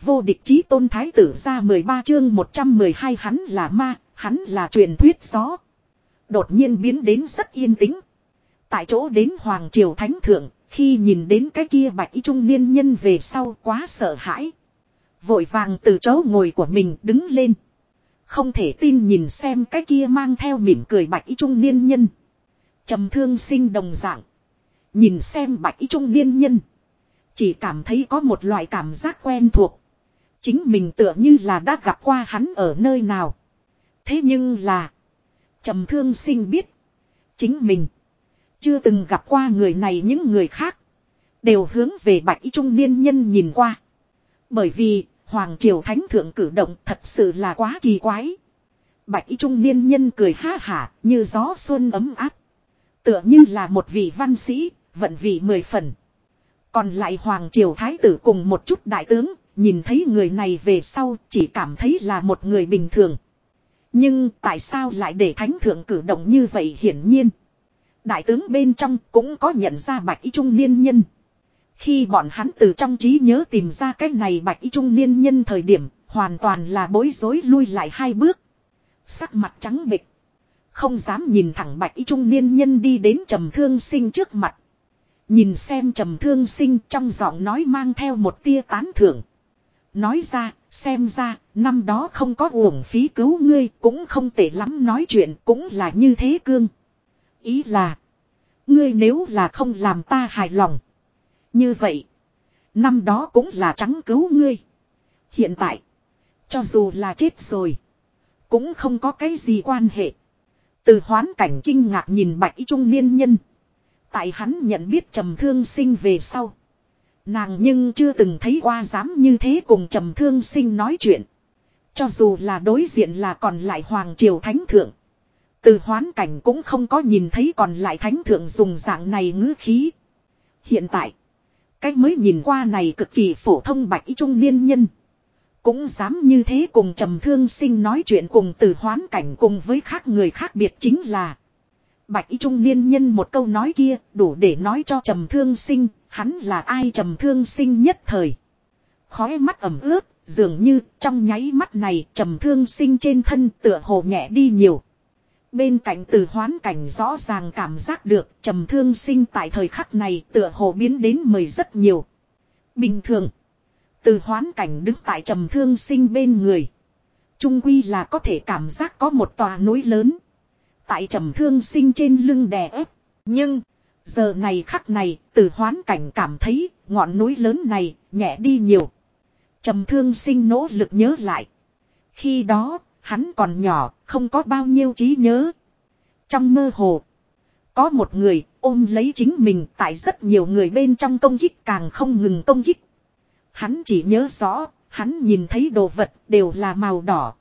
Vô địch chí tôn thái tử ra 13 chương 112 hắn là ma, hắn là truyền thuyết gió. Đột nhiên biến đến rất yên tĩnh. Tại chỗ đến Hoàng Triều Thánh Thượng, khi nhìn đến cái kia bạch y trung niên nhân về sau quá sợ hãi. Vội vàng từ chỗ ngồi của mình đứng lên. Không thể tin nhìn xem cái kia mang theo mỉm cười bạch y trung niên nhân. trầm thương sinh đồng dạng. Nhìn xem bạch y trung niên nhân. Chỉ cảm thấy có một loại cảm giác quen thuộc. Chính mình tựa như là đã gặp qua hắn ở nơi nào. Thế nhưng là. trầm thương sinh biết. Chính mình. Chưa từng gặp qua người này những người khác. Đều hướng về bạch trung niên nhân nhìn qua. Bởi vì Hoàng Triều Thánh Thượng cử động thật sự là quá kỳ quái. Bạch trung niên nhân cười ha hả như gió xuân ấm áp. Tựa như là một vị văn sĩ, vận vị mười phần. Còn lại Hoàng Triều Thái tử cùng một chút đại tướng, nhìn thấy người này về sau chỉ cảm thấy là một người bình thường. Nhưng tại sao lại để Thánh Thượng cử động như vậy hiển nhiên. Đại tướng bên trong cũng có nhận ra bạch y trung niên nhân. Khi bọn hắn từ trong trí nhớ tìm ra cái này bạch y trung niên nhân thời điểm, hoàn toàn là bối rối lui lại hai bước. Sắc mặt trắng bệch, không dám nhìn thẳng bạch y trung niên nhân đi đến trầm thương sinh trước mặt. Nhìn xem trầm thương sinh trong giọng nói mang theo một tia tán thưởng. Nói ra, xem ra, năm đó không có uổng phí cứu ngươi, cũng không tệ lắm nói chuyện, cũng là như thế cương. Ý là, ngươi nếu là không làm ta hài lòng. Như vậy, năm đó cũng là trắng cứu ngươi. Hiện tại, cho dù là chết rồi, cũng không có cái gì quan hệ. Từ hoán cảnh kinh ngạc nhìn bạch trung niên nhân. Tại hắn nhận biết trầm thương sinh về sau. Nàng nhưng chưa từng thấy qua dám như thế cùng trầm thương sinh nói chuyện. Cho dù là đối diện là còn lại hoàng triều thánh thượng. Từ hoán cảnh cũng không có nhìn thấy còn lại thánh thượng dùng dạng này ngữ khí. Hiện tại. Cách mới nhìn qua này cực kỳ phổ thông bạch trung niên nhân. Cũng dám như thế cùng trầm thương sinh nói chuyện cùng từ hoán cảnh cùng với khác người khác biệt chính là. Bạch y trung niên nhân một câu nói kia đủ để nói cho trầm thương sinh, hắn là ai trầm thương sinh nhất thời. Khói mắt ẩm ướt, dường như trong nháy mắt này trầm thương sinh trên thân tựa hồ nhẹ đi nhiều. Bên cạnh từ hoán cảnh rõ ràng cảm giác được trầm thương sinh tại thời khắc này tựa hồ biến đến mời rất nhiều. Bình thường, từ hoán cảnh đứng tại trầm thương sinh bên người. Trung quy là có thể cảm giác có một tòa núi lớn. Tại trầm thương sinh trên lưng đè ép. Nhưng, giờ này khắc này, từ hoán cảnh cảm thấy ngọn núi lớn này nhẹ đi nhiều. Trầm thương sinh nỗ lực nhớ lại. Khi đó, Hắn còn nhỏ, không có bao nhiêu trí nhớ. Trong mơ hồ, có một người ôm lấy chính mình tại rất nhiều người bên trong công kích càng không ngừng công kích. Hắn chỉ nhớ rõ, hắn nhìn thấy đồ vật đều là màu đỏ.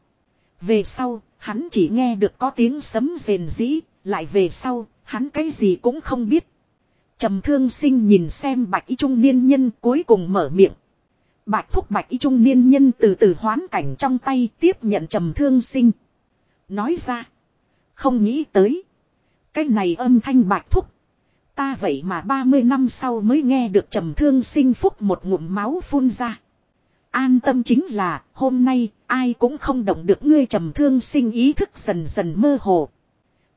Về sau, hắn chỉ nghe được có tiếng sấm rền rĩ, lại về sau, hắn cái gì cũng không biết. Trầm thương sinh nhìn xem bạch y trung niên nhân cuối cùng mở miệng. Bạch thúc bạch y trung niên nhân từ từ hoán cảnh trong tay tiếp nhận trầm thương sinh. Nói ra. Không nghĩ tới. Cái này âm thanh bạch thúc. Ta vậy mà 30 năm sau mới nghe được trầm thương sinh phúc một ngụm máu phun ra. An tâm chính là, hôm nay, ai cũng không động được ngươi trầm thương sinh ý thức dần dần mơ hồ.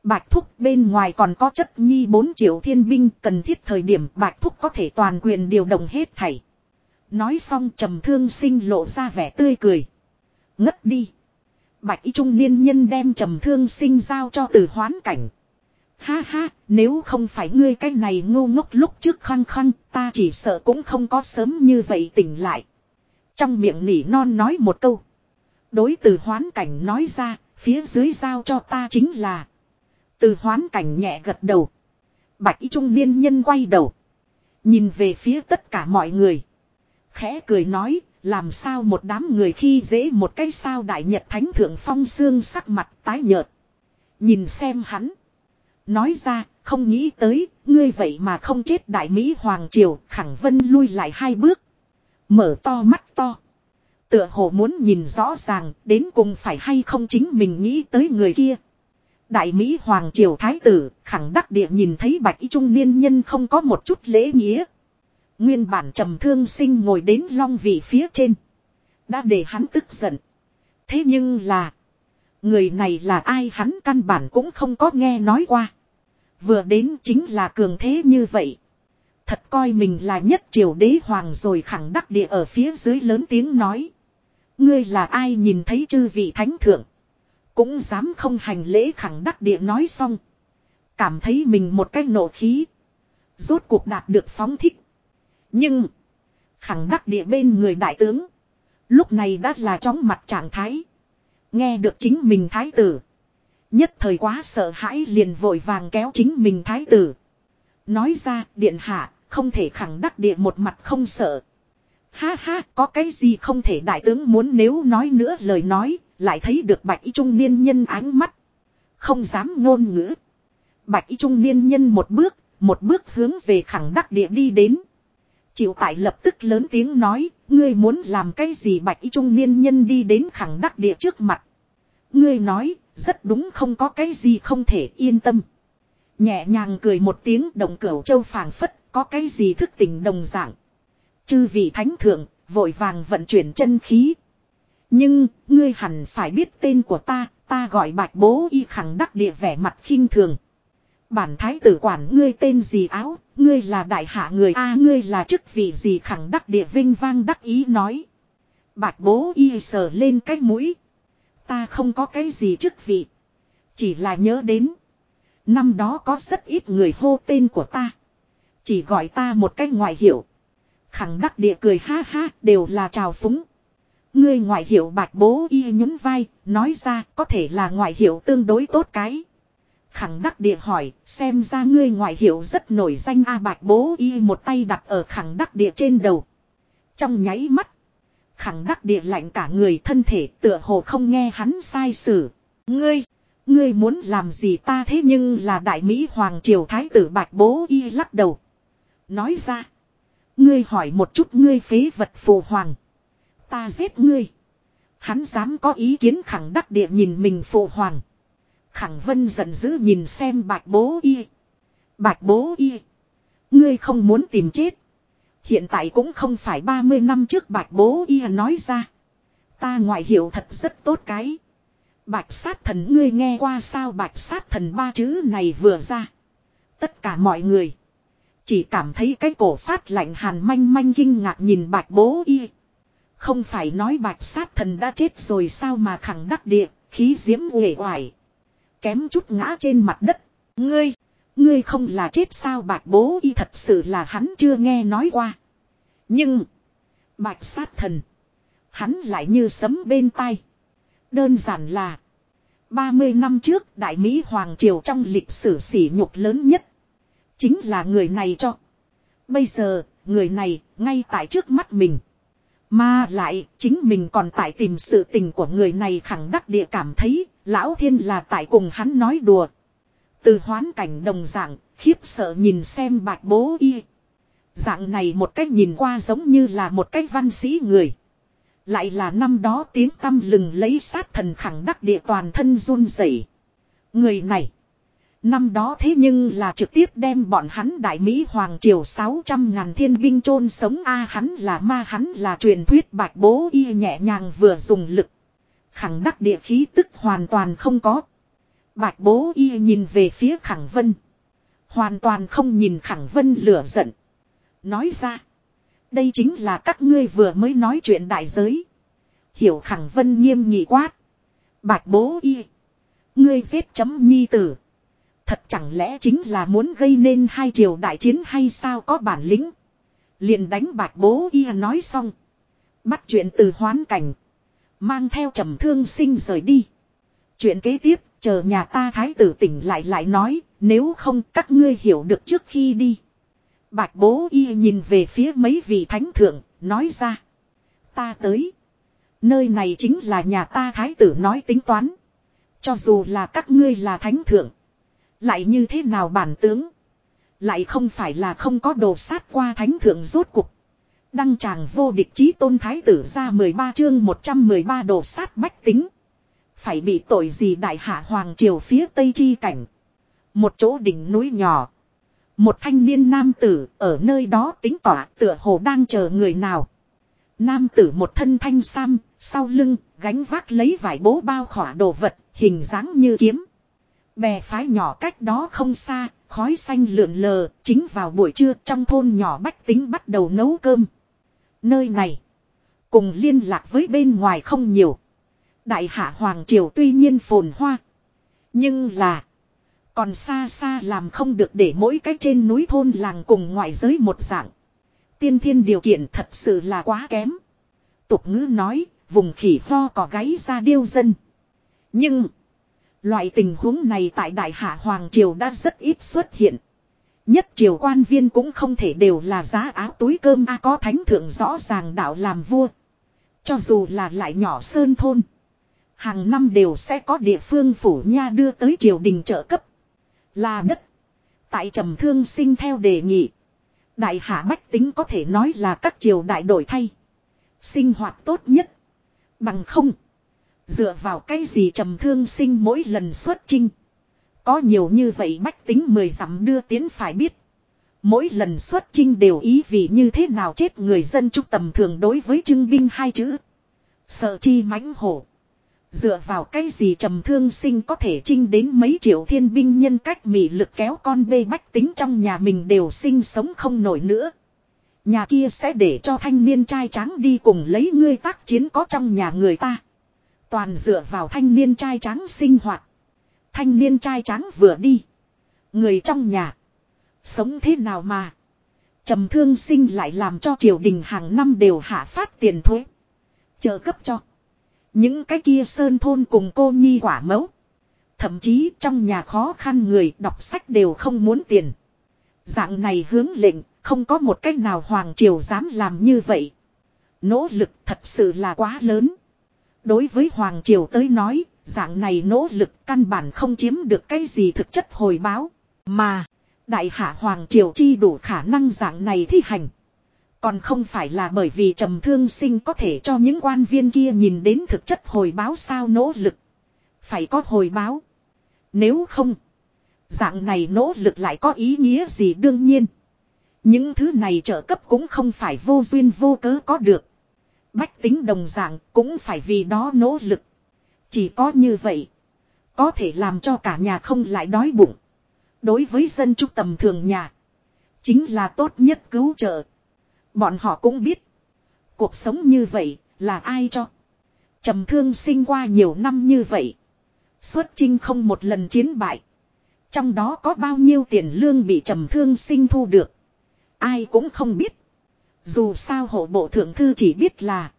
Bạch Thúc bên ngoài còn có chất nhi 4 triệu thiên binh cần thiết thời điểm Bạch Thúc có thể toàn quyền điều động hết thảy. Nói xong trầm thương sinh lộ ra vẻ tươi cười. Ngất đi. Bạch y trung niên nhân đem trầm thương sinh giao cho từ hoán cảnh. Ha ha, nếu không phải ngươi cái này ngu ngốc lúc trước khăng khăng, ta chỉ sợ cũng không có sớm như vậy tỉnh lại. Trong miệng nỉ non nói một câu. Đối từ hoán cảnh nói ra, phía dưới giao cho ta chính là. Từ hoán cảnh nhẹ gật đầu. Bạch y trung niên nhân quay đầu. Nhìn về phía tất cả mọi người. Khẽ cười nói, làm sao một đám người khi dễ một cái sao đại nhật thánh thượng phong xương sắc mặt tái nhợt. Nhìn xem hắn. Nói ra, không nghĩ tới, ngươi vậy mà không chết đại Mỹ Hoàng Triều, khẳng vân lui lại hai bước. Mở to mắt to. Tựa hồ muốn nhìn rõ ràng, đến cùng phải hay không chính mình nghĩ tới người kia. Đại Mỹ Hoàng Triều Thái tử, khẳng đắc địa nhìn thấy bạch y trung niên nhân không có một chút lễ nghĩa. Nguyên bản trầm thương sinh ngồi đến long vị phía trên. Đã để hắn tức giận. Thế nhưng là. Người này là ai hắn căn bản cũng không có nghe nói qua. Vừa đến chính là cường thế như vậy. Thật coi mình là nhất triều đế hoàng rồi khẳng đắc địa ở phía dưới lớn tiếng nói. Ngươi là ai nhìn thấy chư vị thánh thượng. Cũng dám không hành lễ khẳng đắc địa nói xong. Cảm thấy mình một cách nổ khí. Rốt cuộc đạt được phóng thích. Nhưng. Khẳng đắc địa bên người đại tướng. Lúc này đã là chóng mặt trạng thái. Nghe được chính mình thái tử. Nhất thời quá sợ hãi liền vội vàng kéo chính mình thái tử. Nói ra, điện hạ, không thể khẳng đắc địa một mặt không sợ. Ha ha, có cái gì không thể đại tướng muốn nếu nói nữa lời nói lại thấy được bạch y trung niên nhân ánh mắt. Không dám ngôn ngữ. Bạch y trung niên nhân một bước một bước hướng về khẳng đắc địa đi đến. triệu tại lập tức lớn tiếng nói, ngươi muốn làm cái gì bạch y trung niên nhân đi đến khẳng đắc địa trước mặt. Ngươi nói, rất đúng không có cái gì không thể yên tâm. Nhẹ nhàng cười một tiếng đồng cửu châu phàng phất, có cái gì thức tỉnh đồng dạng. Chư vị thánh thượng, vội vàng vận chuyển chân khí. Nhưng, ngươi hẳn phải biết tên của ta, ta gọi bạch bố y khẳng đắc địa vẻ mặt khinh thường. Bản thái tử quản ngươi tên gì áo, ngươi là đại hạ người A ngươi là chức vị gì khẳng đắc địa vinh vang đắc ý nói. Bạch bố y sờ lên cái mũi. Ta không có cái gì chức vị. Chỉ là nhớ đến. Năm đó có rất ít người hô tên của ta. Chỉ gọi ta một cái ngoại hiệu. Khẳng đắc địa cười ha ha đều là trào phúng. Ngươi ngoại hiệu bạch bố y nhún vai, nói ra có thể là ngoại hiệu tương đối tốt cái. Khẳng đắc địa hỏi, xem ra ngươi ngoại hiệu rất nổi danh A bạch bố y một tay đặt ở khẳng đắc địa trên đầu. Trong nháy mắt, khẳng đắc địa lạnh cả người thân thể tựa hồ không nghe hắn sai sử. Ngươi, ngươi muốn làm gì ta thế nhưng là đại Mỹ Hoàng Triều Thái tử bạch bố y lắc đầu. Nói ra, ngươi hỏi một chút ngươi phế vật phù hoàng. Ta giết ngươi. Hắn dám có ý kiến khẳng đắc địa nhìn mình phụ hoàng. Khẳng vân giận dữ nhìn xem bạch bố y. Bạch bố y. Ngươi không muốn tìm chết. Hiện tại cũng không phải 30 năm trước bạch bố y nói ra. Ta ngoại hiểu thật rất tốt cái. Bạch sát thần ngươi nghe qua sao bạch sát thần ba chữ này vừa ra. Tất cả mọi người. Chỉ cảm thấy cái cổ phát lạnh hàn manh manh kinh ngạc nhìn bạch bố y. Không phải nói bạch sát thần đã chết rồi sao mà khẳng đắc địa, khí diễm uể oải. Kém chút ngã trên mặt đất. Ngươi, ngươi không là chết sao bạch bố y thật sự là hắn chưa nghe nói qua. Nhưng, bạch sát thần, hắn lại như sấm bên tai. Đơn giản là, 30 năm trước Đại Mỹ Hoàng Triều trong lịch sử sỉ nhục lớn nhất. Chính là người này cho. Bây giờ, người này, ngay tại trước mắt mình. Mà lại, chính mình còn tại tìm sự tình của người này khẳng đắc địa cảm thấy, lão thiên là tại cùng hắn nói đùa. Từ hoán cảnh đồng dạng, khiếp sợ nhìn xem bạch bố y. Dạng này một cách nhìn qua giống như là một cách văn sĩ người. Lại là năm đó tiếng tâm lừng lấy sát thần khẳng đắc địa toàn thân run rẩy. Người này. Năm đó thế nhưng là trực tiếp đem bọn hắn đại Mỹ Hoàng Triều 600 ngàn thiên binh chôn sống a, hắn là ma, hắn là truyền thuyết bạch bố, y nhẹ nhàng vừa dùng lực. Khẳng đắc địa khí tức hoàn toàn không có. Bạch bố y nhìn về phía khẳng vân. Hoàn toàn không nhìn khẳng vân lửa giận. Nói ra. Đây chính là các ngươi vừa mới nói chuyện đại giới. Hiểu khẳng vân nghiêm nghị quát. Bạch bố y. Ngươi giết chấm nhi tử. Thật chẳng lẽ chính là muốn gây nên hai triều đại chiến hay sao có bản lĩnh. Liền đánh bạc bố y nói xong. Bắt chuyện từ hoán cảnh. Mang theo trầm thương sinh rời đi. Chuyện kế tiếp, chờ nhà ta thái tử tỉnh lại lại nói, nếu không các ngươi hiểu được trước khi đi. Bạch bố y nhìn về phía mấy vị thánh thượng, nói ra. Ta tới. Nơi này chính là nhà ta thái tử nói tính toán. Cho dù là các ngươi là thánh thượng. Lại như thế nào bản tướng. Lại không phải là không có đồ sát qua thánh thượng rốt cục. Đăng tràng vô địch chí tôn thái tử ra 13 chương 113 đồ sát bách tính. Phải bị tội gì đại hạ hoàng triều phía tây chi cảnh. Một chỗ đỉnh núi nhỏ. Một thanh niên nam tử ở nơi đó tính tỏa tựa hồ đang chờ người nào. Nam tử một thân thanh sam, sau lưng, gánh vác lấy vải bố bao khỏa đồ vật, hình dáng như kiếm. Bè phái nhỏ cách đó không xa, khói xanh lượn lờ, chính vào buổi trưa trong thôn nhỏ bách tính bắt đầu nấu cơm. Nơi này, cùng liên lạc với bên ngoài không nhiều. Đại hạ Hoàng Triều tuy nhiên phồn hoa. Nhưng là, còn xa xa làm không được để mỗi cách trên núi thôn làng cùng ngoại giới một dạng. Tiên thiên điều kiện thật sự là quá kém. Tục ngữ nói, vùng khỉ ho có gáy ra điêu dân. Nhưng, loại tình huống này tại Đại Hạ Hoàng Triều đã rất ít xuất hiện. Nhất triều quan viên cũng không thể đều là giá áo túi cơm a có thánh thượng rõ ràng đạo làm vua. Cho dù là lại nhỏ sơn thôn. Hàng năm đều sẽ có địa phương phủ nha đưa tới triều đình trợ cấp. Là đất. Tại trầm thương sinh theo đề nghị. Đại hạ bách tính có thể nói là các triều đại đổi thay. Sinh hoạt tốt nhất. Bằng không. Dựa vào cái gì trầm thương sinh mỗi lần xuất trinh. Có nhiều như vậy bách tính mười dặm đưa tiến phải biết. Mỗi lần xuất trinh đều ý vì như thế nào chết người dân trúc tầm thường đối với trưng binh hai chữ. Sợ chi mãnh hổ. Dựa vào cái gì trầm thương sinh có thể trinh đến mấy triệu thiên binh nhân cách mị lực kéo con bê bách tính trong nhà mình đều sinh sống không nổi nữa. Nhà kia sẽ để cho thanh niên trai trắng đi cùng lấy ngươi tác chiến có trong nhà người ta. Toàn dựa vào thanh niên trai trắng sinh hoạt. Thanh niên trai trắng vừa đi. Người trong nhà. Sống thế nào mà. trầm thương sinh lại làm cho triều đình hàng năm đều hạ phát tiền thuế. Trợ cấp cho. Những cái kia sơn thôn cùng cô nhi quả mẫu. Thậm chí trong nhà khó khăn người đọc sách đều không muốn tiền. Dạng này hướng lệnh, không có một cách nào Hoàng Triều dám làm như vậy. Nỗ lực thật sự là quá lớn. Đối với Hoàng Triều tới nói, dạng này nỗ lực căn bản không chiếm được cái gì thực chất hồi báo. Mà, Đại Hạ Hoàng Triều chi đủ khả năng dạng này thi hành. Còn không phải là bởi vì trầm thương sinh có thể cho những quan viên kia nhìn đến thực chất hồi báo sao nỗ lực. Phải có hồi báo. Nếu không, dạng này nỗ lực lại có ý nghĩa gì đương nhiên. Những thứ này trợ cấp cũng không phải vô duyên vô cớ có được. Bách tính đồng dạng cũng phải vì đó nỗ lực. Chỉ có như vậy. Có thể làm cho cả nhà không lại đói bụng. Đối với dân trúc tầm thường nhà. Chính là tốt nhất cứu trợ. Bọn họ cũng biết. Cuộc sống như vậy là ai cho. trầm thương sinh qua nhiều năm như vậy. Xuất chinh không một lần chiến bại. Trong đó có bao nhiêu tiền lương bị trầm thương sinh thu được. Ai cũng không biết. Dù sao hộ bộ thượng thư chỉ biết là.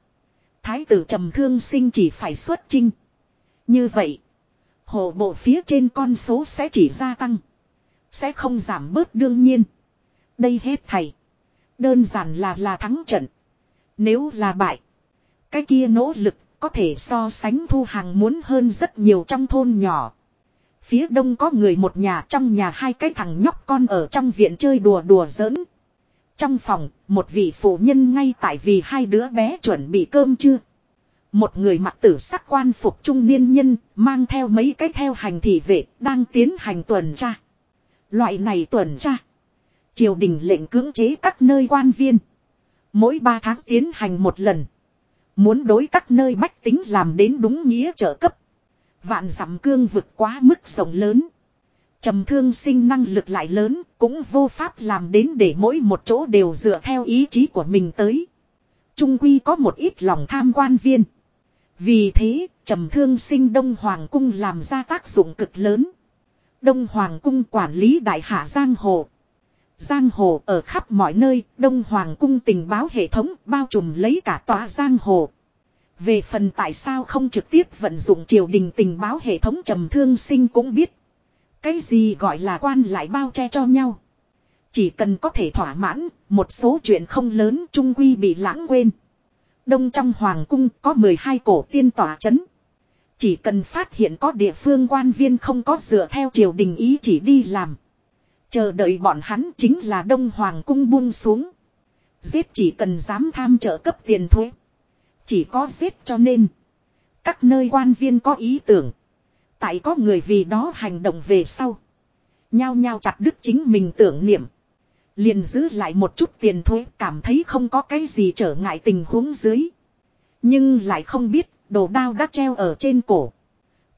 Thái tử trầm thương sinh chỉ phải xuất chinh. Như vậy. Hộ bộ phía trên con số sẽ chỉ gia tăng. Sẽ không giảm bớt đương nhiên. Đây hết thầy. Đơn giản là là thắng trận. Nếu là bại. Cái kia nỗ lực có thể so sánh thu hàng muốn hơn rất nhiều trong thôn nhỏ. Phía đông có người một nhà, trong nhà hai cái thằng nhóc con ở trong viện chơi đùa đùa giỡn. Trong phòng, một vị phụ nhân ngay tại vì hai đứa bé chuẩn bị cơm chưa. Một người mặc tử sắc quan phục trung niên nhân, mang theo mấy cái theo hành thị vệ, đang tiến hành tuần tra. Loại này tuần tra. Triều đình lệnh cưỡng chế các nơi quan viên. Mỗi ba tháng tiến hành một lần. Muốn đối các nơi bách tính làm đến đúng nghĩa trợ cấp. Vạn giảm cương vực quá mức rộng lớn trầm thương sinh năng lực lại lớn, cũng vô pháp làm đến để mỗi một chỗ đều dựa theo ý chí của mình tới. Trung quy có một ít lòng tham quan viên. Vì thế, trầm thương sinh Đông Hoàng Cung làm ra tác dụng cực lớn. Đông Hoàng Cung quản lý đại hạ Giang Hồ. Giang Hồ ở khắp mọi nơi, Đông Hoàng Cung tình báo hệ thống bao trùm lấy cả tòa Giang Hồ. Về phần tại sao không trực tiếp vận dụng triều đình tình báo hệ thống trầm thương sinh cũng biết. Cái gì gọi là quan lại bao che cho nhau. Chỉ cần có thể thỏa mãn, một số chuyện không lớn trung quy bị lãng quên. Đông trong Hoàng Cung có 12 cổ tiên tỏa chấn. Chỉ cần phát hiện có địa phương quan viên không có dựa theo triều đình ý chỉ đi làm. Chờ đợi bọn hắn chính là Đông Hoàng cung buông xuống. Giết chỉ cần dám tham trợ cấp tiền thuế. Chỉ có giết cho nên. Các nơi quan viên có ý tưởng. Tại có người vì đó hành động về sau. Nhao nhao chặt đứt chính mình tưởng niệm. Liền giữ lại một chút tiền thuế, cảm thấy không có cái gì trở ngại tình huống dưới. Nhưng lại không biết, đồ đao đã treo ở trên cổ.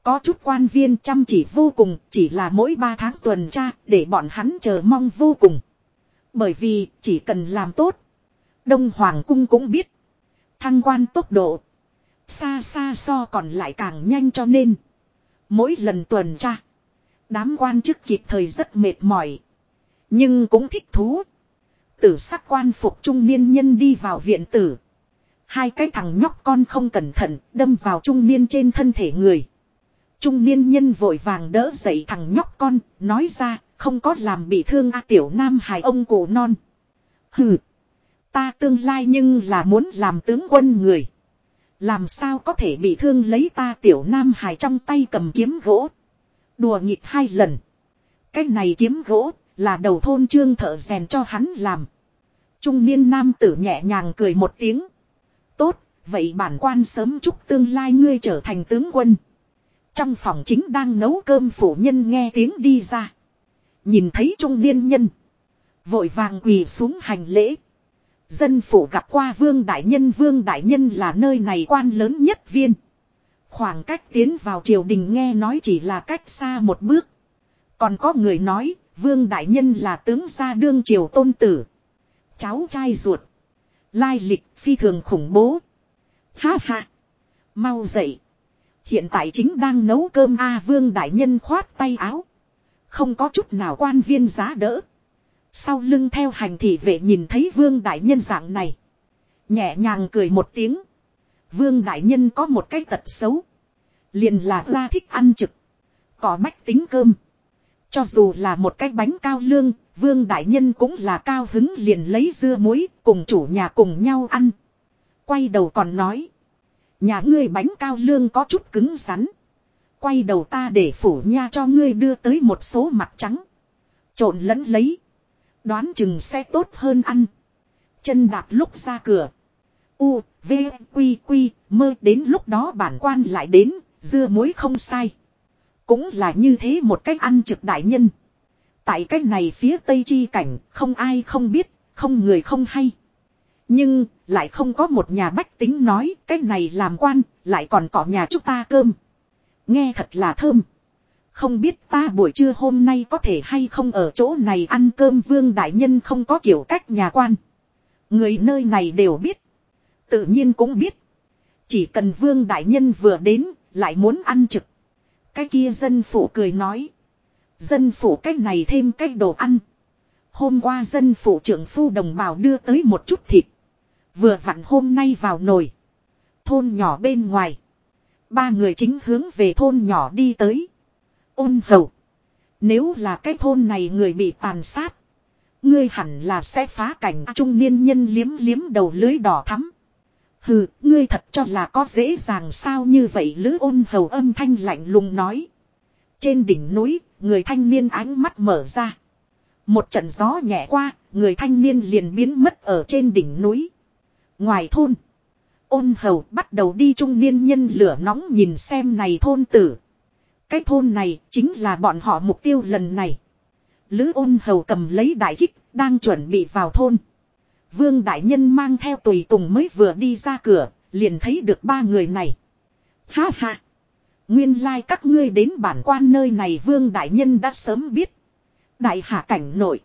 Có chút quan viên chăm chỉ vô cùng, chỉ là mỗi 3 tháng tuần tra, để bọn hắn chờ mong vô cùng. Bởi vì, chỉ cần làm tốt. Đông Hoàng cung cũng biết. Thăng quan tốc độ. Xa xa so còn lại càng nhanh cho nên. Mỗi lần tuần tra. Đám quan chức kịp thời rất mệt mỏi. Nhưng cũng thích thú. Tử sắc quan phục trung niên nhân đi vào viện tử. Hai cái thằng nhóc con không cẩn thận đâm vào trung niên trên thân thể người. Trung niên nhân vội vàng đỡ dậy thằng nhóc con, nói ra, không có làm bị thương a tiểu nam hài ông cụ non. Hừ, ta tương lai nhưng là muốn làm tướng quân người. Làm sao có thể bị thương lấy ta tiểu nam hài trong tay cầm kiếm gỗ. Đùa nghịch hai lần. Cái này kiếm gỗ là đầu thôn trương thợ rèn cho hắn làm. Trung niên nam tử nhẹ nhàng cười một tiếng. Tốt, vậy bản quan sớm chúc tương lai ngươi trở thành tướng quân. Trong phòng chính đang nấu cơm phủ nhân nghe tiếng đi ra. Nhìn thấy trung niên nhân. Vội vàng quỳ xuống hành lễ. Dân phủ gặp qua vương đại nhân, vương đại nhân là nơi này quan lớn nhất viên. Khoảng cách tiến vào triều đình nghe nói chỉ là cách xa một bước. Còn có người nói, vương đại nhân là tướng gia đương triều tôn tử. Cháu trai ruột. Lai lịch phi thường khủng bố. Ha ha. Mau dậy. Hiện tại chính đang nấu cơm A vương đại nhân khoát tay áo. Không có chút nào quan viên giá đỡ. Sau lưng theo hành thị vệ nhìn thấy vương đại nhân dạng này. Nhẹ nhàng cười một tiếng. Vương đại nhân có một cái tật xấu. Liền là ra thích ăn trực. Có bách tính cơm. Cho dù là một cái bánh cao lương, vương đại nhân cũng là cao hứng liền lấy dưa muối cùng chủ nhà cùng nhau ăn. Quay đầu còn nói. Nhà ngươi bánh cao lương có chút cứng rắn. Quay đầu ta để phủ nha cho ngươi đưa tới một số mặt trắng. Trộn lẫn lấy. Đoán chừng sẽ tốt hơn ăn. Chân đạp lúc ra cửa. U, V, Quy, Quy, mơ đến lúc đó bản quan lại đến, dưa muối không sai. Cũng là như thế một cách ăn trực đại nhân. Tại cách này phía tây chi cảnh, không ai không biết, không người không hay. Nhưng, lại không có một nhà bách tính nói, cách này làm quan, lại còn có nhà chúng ta cơm. Nghe thật là thơm. Không biết ta buổi trưa hôm nay có thể hay không ở chỗ này ăn cơm vương đại nhân không có kiểu cách nhà quan. Người nơi này đều biết. Tự nhiên cũng biết. Chỉ cần vương đại nhân vừa đến, lại muốn ăn trực. Cái kia dân phủ cười nói. Dân phủ cách này thêm cách đồ ăn. Hôm qua dân phủ trưởng phu đồng bào đưa tới một chút thịt. Vừa vặn hôm nay vào nồi. Thôn nhỏ bên ngoài. Ba người chính hướng về thôn nhỏ đi tới. Ôn hầu. Nếu là cái thôn này người bị tàn sát. Ngươi hẳn là sẽ phá cảnh trung niên nhân liếm liếm đầu lưới đỏ thắm. Hừ, ngươi thật cho là có dễ dàng sao như vậy lữ ôn hầu âm thanh lạnh lùng nói. Trên đỉnh núi, người thanh niên ánh mắt mở ra. Một trận gió nhẹ qua, người thanh niên liền biến mất ở trên đỉnh núi. Ngoài thôn, ôn hầu bắt đầu đi trung niên nhân lửa nóng nhìn xem này thôn tử. Cái thôn này chính là bọn họ mục tiêu lần này. Lữ ôn hầu cầm lấy đại kích, đang chuẩn bị vào thôn. Vương Đại Nhân mang theo tùy tùng mới vừa đi ra cửa, liền thấy được ba người này. Ha ha! Nguyên lai like các ngươi đến bản quan nơi này Vương Đại Nhân đã sớm biết. Đại hạ cảnh nội.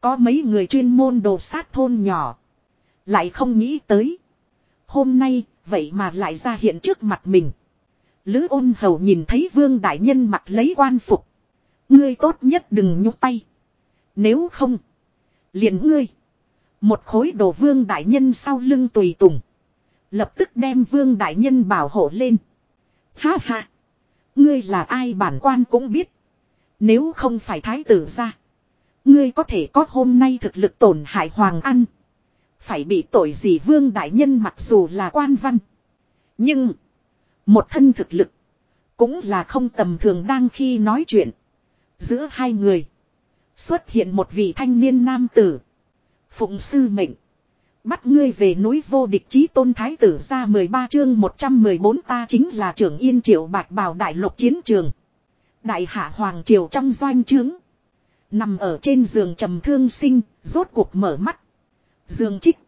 Có mấy người chuyên môn đồ sát thôn nhỏ. Lại không nghĩ tới. Hôm nay, vậy mà lại ra hiện trước mặt mình. Lữ ôn hầu nhìn thấy Vương Đại Nhân mặc lấy quan phục. Ngươi tốt nhất đừng nhúc tay. Nếu không. Liền ngươi. Một khối đồ vương đại nhân sau lưng tùy tùng. Lập tức đem vương đại nhân bảo hộ lên. Ha ha. Ngươi là ai bản quan cũng biết. Nếu không phải thái tử ra. Ngươi có thể có hôm nay thực lực tổn hại hoàng ăn. Phải bị tội gì vương đại nhân mặc dù là quan văn. Nhưng. Một thân thực lực. Cũng là không tầm thường đang khi nói chuyện. Giữa hai người. Xuất hiện một vị thanh niên nam tử. Phụng sư mệnh. Bắt ngươi về núi vô địch chí tôn thái tử ra 13 chương 114 ta chính là trưởng yên triệu bạch bào đại lục chiến trường. Đại hạ hoàng triều trong doanh trướng. Nằm ở trên giường trầm thương sinh, rốt cuộc mở mắt. Dương trích.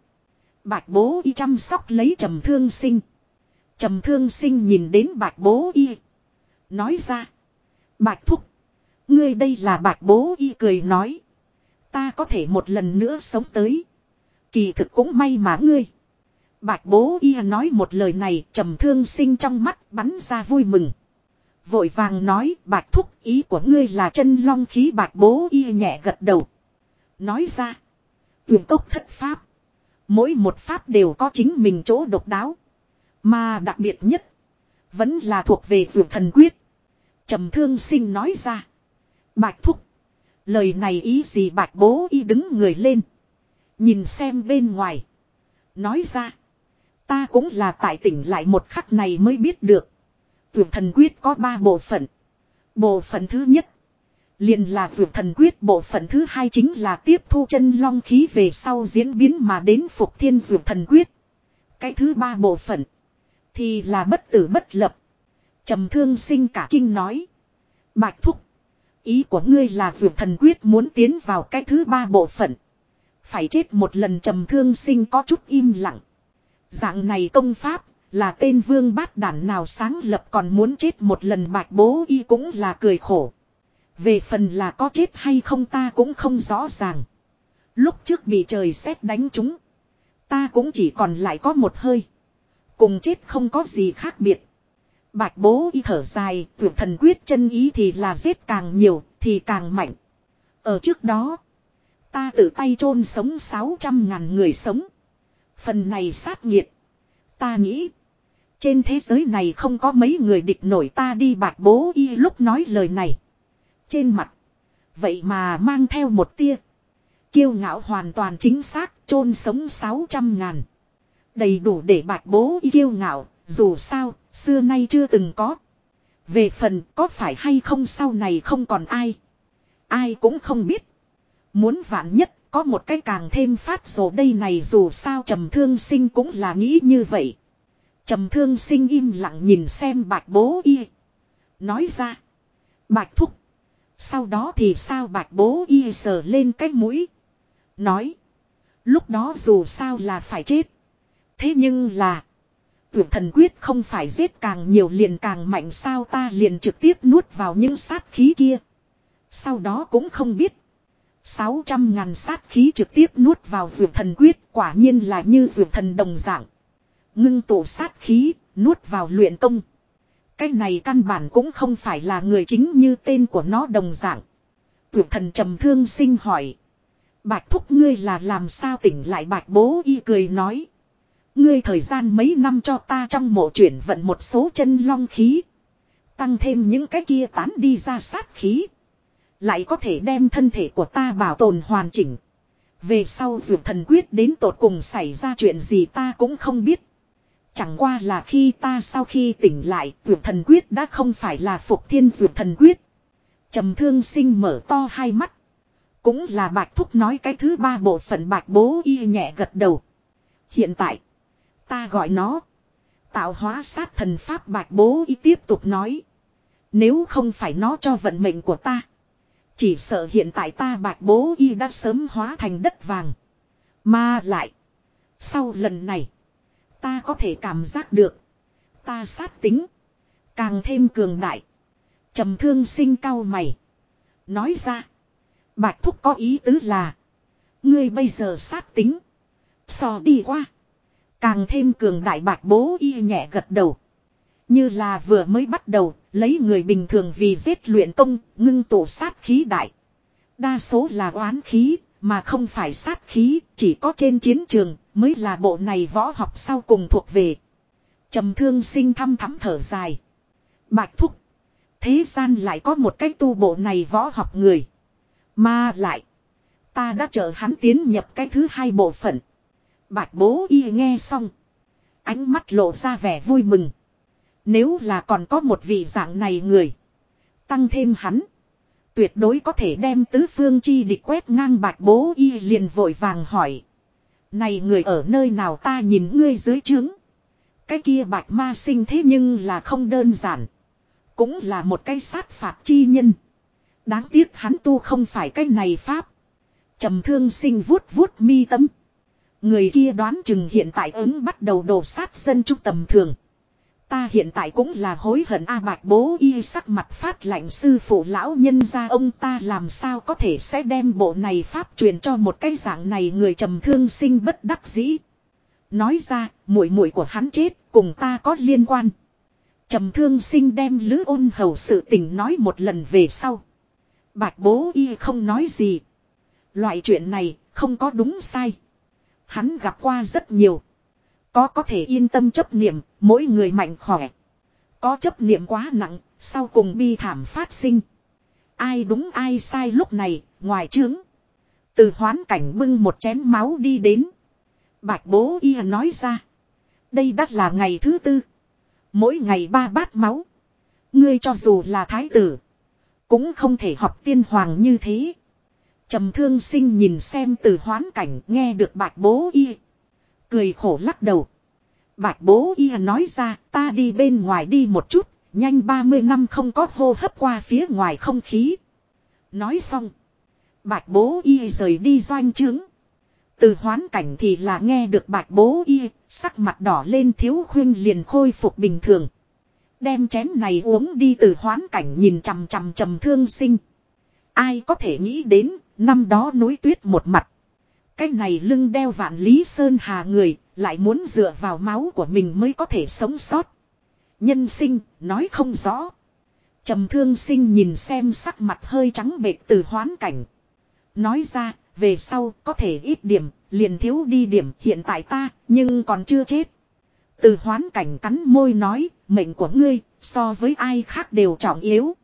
Bạch bố y chăm sóc lấy trầm thương sinh. Trầm thương sinh nhìn đến bạch bố y. Nói ra. Bạch thúc. Ngươi đây là bạch bố y cười nói. Ta có thể một lần nữa sống tới. Kỳ thực cũng may mà ngươi. Bạch bố y nói một lời này, trầm thương sinh trong mắt bắn ra vui mừng. Vội vàng nói, bạch thúc, ý của ngươi là chân long khí bạch bố y nhẹ gật đầu. Nói ra. Tuyển cốc thất pháp. Mỗi một pháp đều có chính mình chỗ độc đáo. Mà đặc biệt nhất. Vẫn là thuộc về dược thần quyết. trầm thương sinh nói ra. Bạch thúc. Lời này ý gì bạch bố y đứng người lên. Nhìn xem bên ngoài. Nói ra. Ta cũng là tại tỉnh lại một khắc này mới biết được. dược thần quyết có ba bộ phận. Bộ phận thứ nhất. liền là vượt thần quyết, bộ phận thứ hai chính là tiếp thu chân long khí về sau diễn biến mà đến phục thiên vượt thần quyết. Cái thứ ba bộ phận. Thì là bất tử bất lập. trầm thương sinh cả kinh nói. Bạch thúc. Ý của ngươi là vượt thần quyết muốn tiến vào cái thứ ba bộ phận. Phải chết một lần trầm thương sinh có chút im lặng. Dạng này công pháp, là tên vương bát đản nào sáng lập còn muốn chết một lần bạch bố y cũng là cười khổ. Về phần là có chết hay không ta cũng không rõ ràng. Lúc trước bị trời sét đánh chúng. Ta cũng chỉ còn lại có một hơi. Cùng chết không có gì khác biệt. Bạch bố y thở dài, vượt thần quyết chân ý thì là giết càng nhiều, thì càng mạnh. Ở trước đó, ta tự tay chôn sống 600 ngàn người sống. Phần này sát nghiệt. Ta nghĩ. Trên thế giới này không có mấy người địch nổi ta đi bạc bố y lúc nói lời này. Trên mặt. Vậy mà mang theo một tia. Kiêu ngạo hoàn toàn chính xác chôn sống 600 ngàn. Đầy đủ để bạch bố y kiêu ngạo. Dù sao, xưa nay chưa từng có. Về phần có phải hay không sau này không còn ai. Ai cũng không biết. Muốn vạn nhất có một cái càng thêm phát rồ đây này dù sao trầm thương sinh cũng là nghĩ như vậy. Trầm thương sinh im lặng nhìn xem bạch bố y. Nói ra. Bạch thúc. Sau đó thì sao bạch bố y sờ lên cái mũi. Nói. Lúc đó dù sao là phải chết. Thế nhưng là. Tuyệt thần quyết không phải giết càng nhiều liền càng mạnh sao ta liền trực tiếp nuốt vào những sát khí kia. Sau đó cũng không biết. 600 ngàn sát khí trực tiếp nuốt vào vượt thần quyết quả nhiên là như vượt thần đồng dạng. Ngưng tụ sát khí, nuốt vào luyện công. Cái này căn bản cũng không phải là người chính như tên của nó đồng dạng. Vượt thần trầm thương sinh hỏi. Bạch thúc ngươi là làm sao tỉnh lại bạch bố y cười nói. Ngươi thời gian mấy năm cho ta trong mộ chuyển vận một số chân long khí. Tăng thêm những cái kia tán đi ra sát khí. Lại có thể đem thân thể của ta bảo tồn hoàn chỉnh. Về sau dược thần quyết đến tột cùng xảy ra chuyện gì ta cũng không biết. Chẳng qua là khi ta sau khi tỉnh lại dược thần quyết đã không phải là phục thiên dược thần quyết. trầm thương sinh mở to hai mắt. Cũng là bạch thúc nói cái thứ ba bộ phận bạch bố y nhẹ gật đầu. Hiện tại, ta gọi nó. Tạo hóa sát thần pháp bạch bố y tiếp tục nói. Nếu không phải nó cho vận mệnh của ta. Chỉ sợ hiện tại ta bạch bố y đã sớm hóa thành đất vàng. Mà lại. Sau lần này. Ta có thể cảm giác được. Ta sát tính. Càng thêm cường đại. trầm thương sinh cao mày. Nói ra. Bạch thúc có ý tứ là. Ngươi bây giờ sát tính. So đi qua. Càng thêm cường đại bạch bố y nhẹ gật đầu. Như là vừa mới bắt đầu, lấy người bình thường vì giết luyện công, ngưng tụ sát khí đại. Đa số là oán khí, mà không phải sát khí, chỉ có trên chiến trường mới là bộ này võ học sau cùng thuộc về. Trầm thương sinh thăm thắm thở dài. Bạch thúc. Thế gian lại có một cách tu bộ này võ học người. Mà lại. Ta đã chờ hắn tiến nhập cái thứ hai bộ phận. Bạch bố y nghe xong. Ánh mắt lộ ra vẻ vui mừng. Nếu là còn có một vị dạng này người. Tăng thêm hắn. Tuyệt đối có thể đem tứ phương chi địch quét ngang bạch bố y liền vội vàng hỏi. Này người ở nơi nào ta nhìn ngươi dưới trướng. Cái kia bạch ma sinh thế nhưng là không đơn giản. Cũng là một cái sát phạt chi nhân. Đáng tiếc hắn tu không phải cái này pháp. trầm thương sinh vuốt vuốt mi tâm. Người kia đoán chừng hiện tại ứng bắt đầu đổ sát dân trung tầm thường. Ta hiện tại cũng là hối hận A bạch bố y sắc mặt phát lạnh sư phụ lão nhân ra ông ta làm sao có thể sẽ đem bộ này pháp truyền cho một cái dạng này người trầm thương sinh bất đắc dĩ. Nói ra, muội muội của hắn chết, cùng ta có liên quan. Trầm thương sinh đem lứ ôn hầu sự tình nói một lần về sau. Bạch bố y không nói gì. Loại chuyện này, không có đúng sai. Hắn gặp qua rất nhiều. Có có thể yên tâm chấp niệm, mỗi người mạnh khỏe. Có chấp niệm quá nặng, sau cùng bi thảm phát sinh. Ai đúng ai sai lúc này, ngoài trướng. Từ hoán cảnh bưng một chén máu đi đến. Bạch bố y nói ra. Đây đắt là ngày thứ tư. Mỗi ngày ba bát máu. Ngươi cho dù là thái tử. Cũng không thể học tiên hoàng như thế trầm thương sinh nhìn xem từ hoán cảnh nghe được bạch bố y. Cười khổ lắc đầu. Bạch bố y nói ra ta đi bên ngoài đi một chút. Nhanh 30 năm không có hô hấp qua phía ngoài không khí. Nói xong. Bạch bố y rời đi doanh trướng. Từ hoán cảnh thì là nghe được bạch bố y, sắc mặt đỏ lên thiếu khuyên liền khôi phục bình thường. Đem chén này uống đi từ hoán cảnh nhìn chằm chằm trầm thương sinh. Ai có thể nghĩ đến, năm đó núi tuyết một mặt. Cái này lưng đeo vạn lý sơn hà người, lại muốn dựa vào máu của mình mới có thể sống sót. Nhân sinh, nói không rõ. Trầm thương sinh nhìn xem sắc mặt hơi trắng bệch từ hoán cảnh. Nói ra, về sau có thể ít điểm, liền thiếu đi điểm hiện tại ta, nhưng còn chưa chết. Từ hoán cảnh cắn môi nói, mệnh của ngươi, so với ai khác đều trọng yếu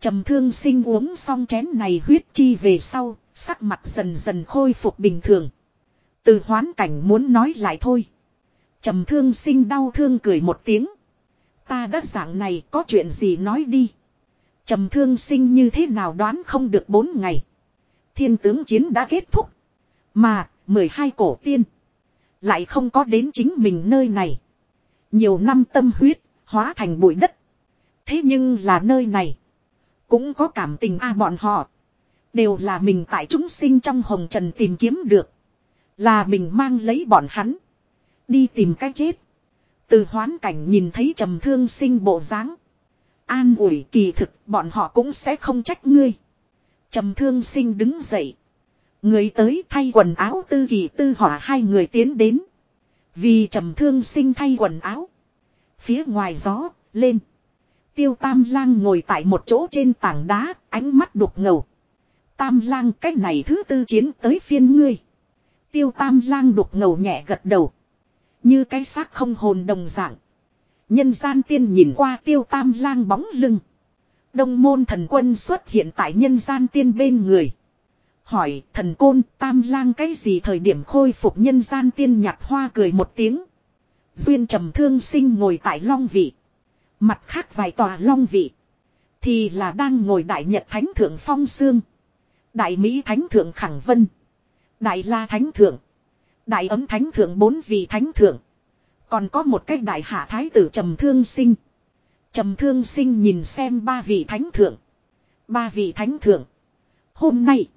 trầm thương sinh uống xong chén này huyết chi về sau, sắc mặt dần dần khôi phục bình thường. Từ hoán cảnh muốn nói lại thôi. trầm thương sinh đau thương cười một tiếng. Ta đã dạng này có chuyện gì nói đi. trầm thương sinh như thế nào đoán không được bốn ngày. Thiên tướng chiến đã kết thúc. Mà, 12 cổ tiên. Lại không có đến chính mình nơi này. Nhiều năm tâm huyết, hóa thành bụi đất. Thế nhưng là nơi này. Cũng có cảm tình a bọn họ. Đều là mình tại chúng sinh trong hồng trần tìm kiếm được. Là mình mang lấy bọn hắn. Đi tìm cái chết. Từ hoán cảnh nhìn thấy trầm thương sinh bộ dáng An ủi kỳ thực bọn họ cũng sẽ không trách ngươi. Trầm thương sinh đứng dậy. Người tới thay quần áo tư kỳ tư hỏa hai người tiến đến. Vì trầm thương sinh thay quần áo. Phía ngoài gió, lên. Tiêu tam lang ngồi tại một chỗ trên tảng đá, ánh mắt đục ngầu. Tam lang cách này thứ tư chiến tới phiên ngươi. Tiêu tam lang đục ngầu nhẹ gật đầu. Như cái xác không hồn đồng dạng. Nhân gian tiên nhìn qua tiêu tam lang bóng lưng. Đông môn thần quân xuất hiện tại nhân gian tiên bên người. Hỏi thần côn tam lang cái gì thời điểm khôi phục nhân gian tiên nhặt hoa cười một tiếng. Duyên trầm thương sinh ngồi tại long vị. Mặt khác vài tòa long vị. Thì là đang ngồi đại nhật thánh thượng phong xương. Đại Mỹ thánh thượng khẳng vân. Đại la thánh thượng. Đại ấm thánh thượng bốn vị thánh thượng. Còn có một cái đại hạ thái tử trầm thương sinh. Trầm thương sinh nhìn xem ba vị thánh thượng. Ba vị thánh thượng. Hôm nay.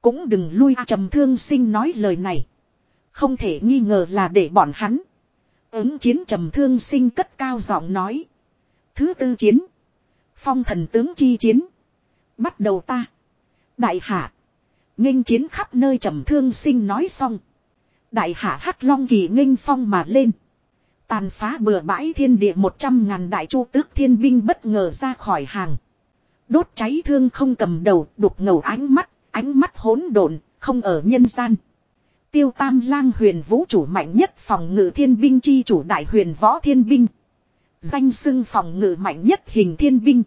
Cũng đừng lui trầm thương sinh nói lời này. Không thể nghi ngờ là để bọn hắn. Ứng chiến trầm thương sinh cất cao giọng nói. Thứ tư chiến. Phong thần tướng chi chiến. Bắt đầu ta. Đại hạ. nghênh chiến khắp nơi trầm thương sinh nói xong. Đại hạ hắc long kỳ nghênh phong mà lên. Tàn phá bừa bãi thiên địa một trăm ngàn đại chu tước thiên binh bất ngờ ra khỏi hàng. Đốt cháy thương không cầm đầu, đục ngầu ánh mắt, ánh mắt hỗn độn, không ở nhân gian. Tiêu tam lang huyền vũ chủ mạnh nhất phòng ngự thiên binh chi chủ đại huyền võ thiên binh. Danh xưng phòng ngự mạnh nhất hình thiên binh.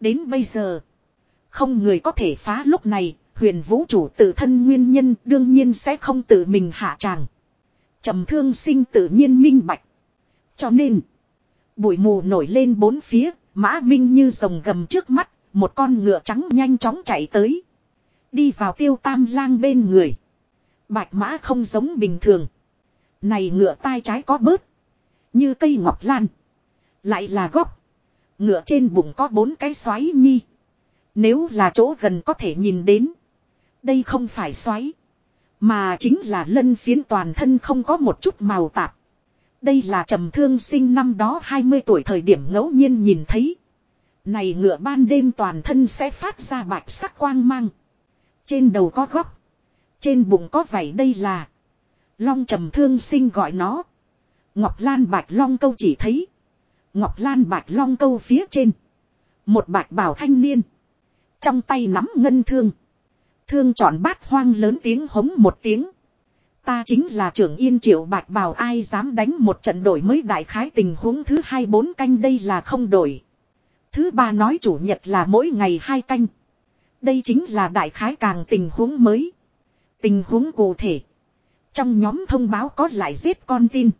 Đến bây giờ, không người có thể phá lúc này, huyền vũ chủ tự thân nguyên nhân đương nhiên sẽ không tự mình hạ tràng. trầm thương sinh tự nhiên minh bạch. Cho nên, bụi mù nổi lên bốn phía, mã minh như rồng gầm trước mắt, một con ngựa trắng nhanh chóng chạy tới. Đi vào tiêu tam lang bên người. Bạch mã không giống bình thường. Này ngựa tai trái có bớt. Như cây ngọc lan. Lại là góc. Ngựa trên bụng có bốn cái xoáy nhi. Nếu là chỗ gần có thể nhìn đến. Đây không phải xoáy. Mà chính là lân phiến toàn thân không có một chút màu tạp. Đây là trầm thương sinh năm đó 20 tuổi thời điểm ngẫu nhiên nhìn thấy. Này ngựa ban đêm toàn thân sẽ phát ra bạch sắc quang mang. Trên đầu có góc. Trên bụng có vảy đây là. Long trầm thương sinh gọi nó. Ngọc Lan bạch long câu chỉ thấy. Ngọc Lan bạch long câu phía trên. Một bạch bảo thanh niên. Trong tay nắm ngân thương. Thương chọn bát hoang lớn tiếng hống một tiếng. Ta chính là trưởng yên triệu bạch bảo ai dám đánh một trận đổi mới đại khái tình huống thứ hai bốn canh đây là không đổi. Thứ ba nói chủ nhật là mỗi ngày hai canh. Đây chính là đại khái càng tình huống mới. Tình huống cụ thể. Trong nhóm thông báo có lại giết con tin.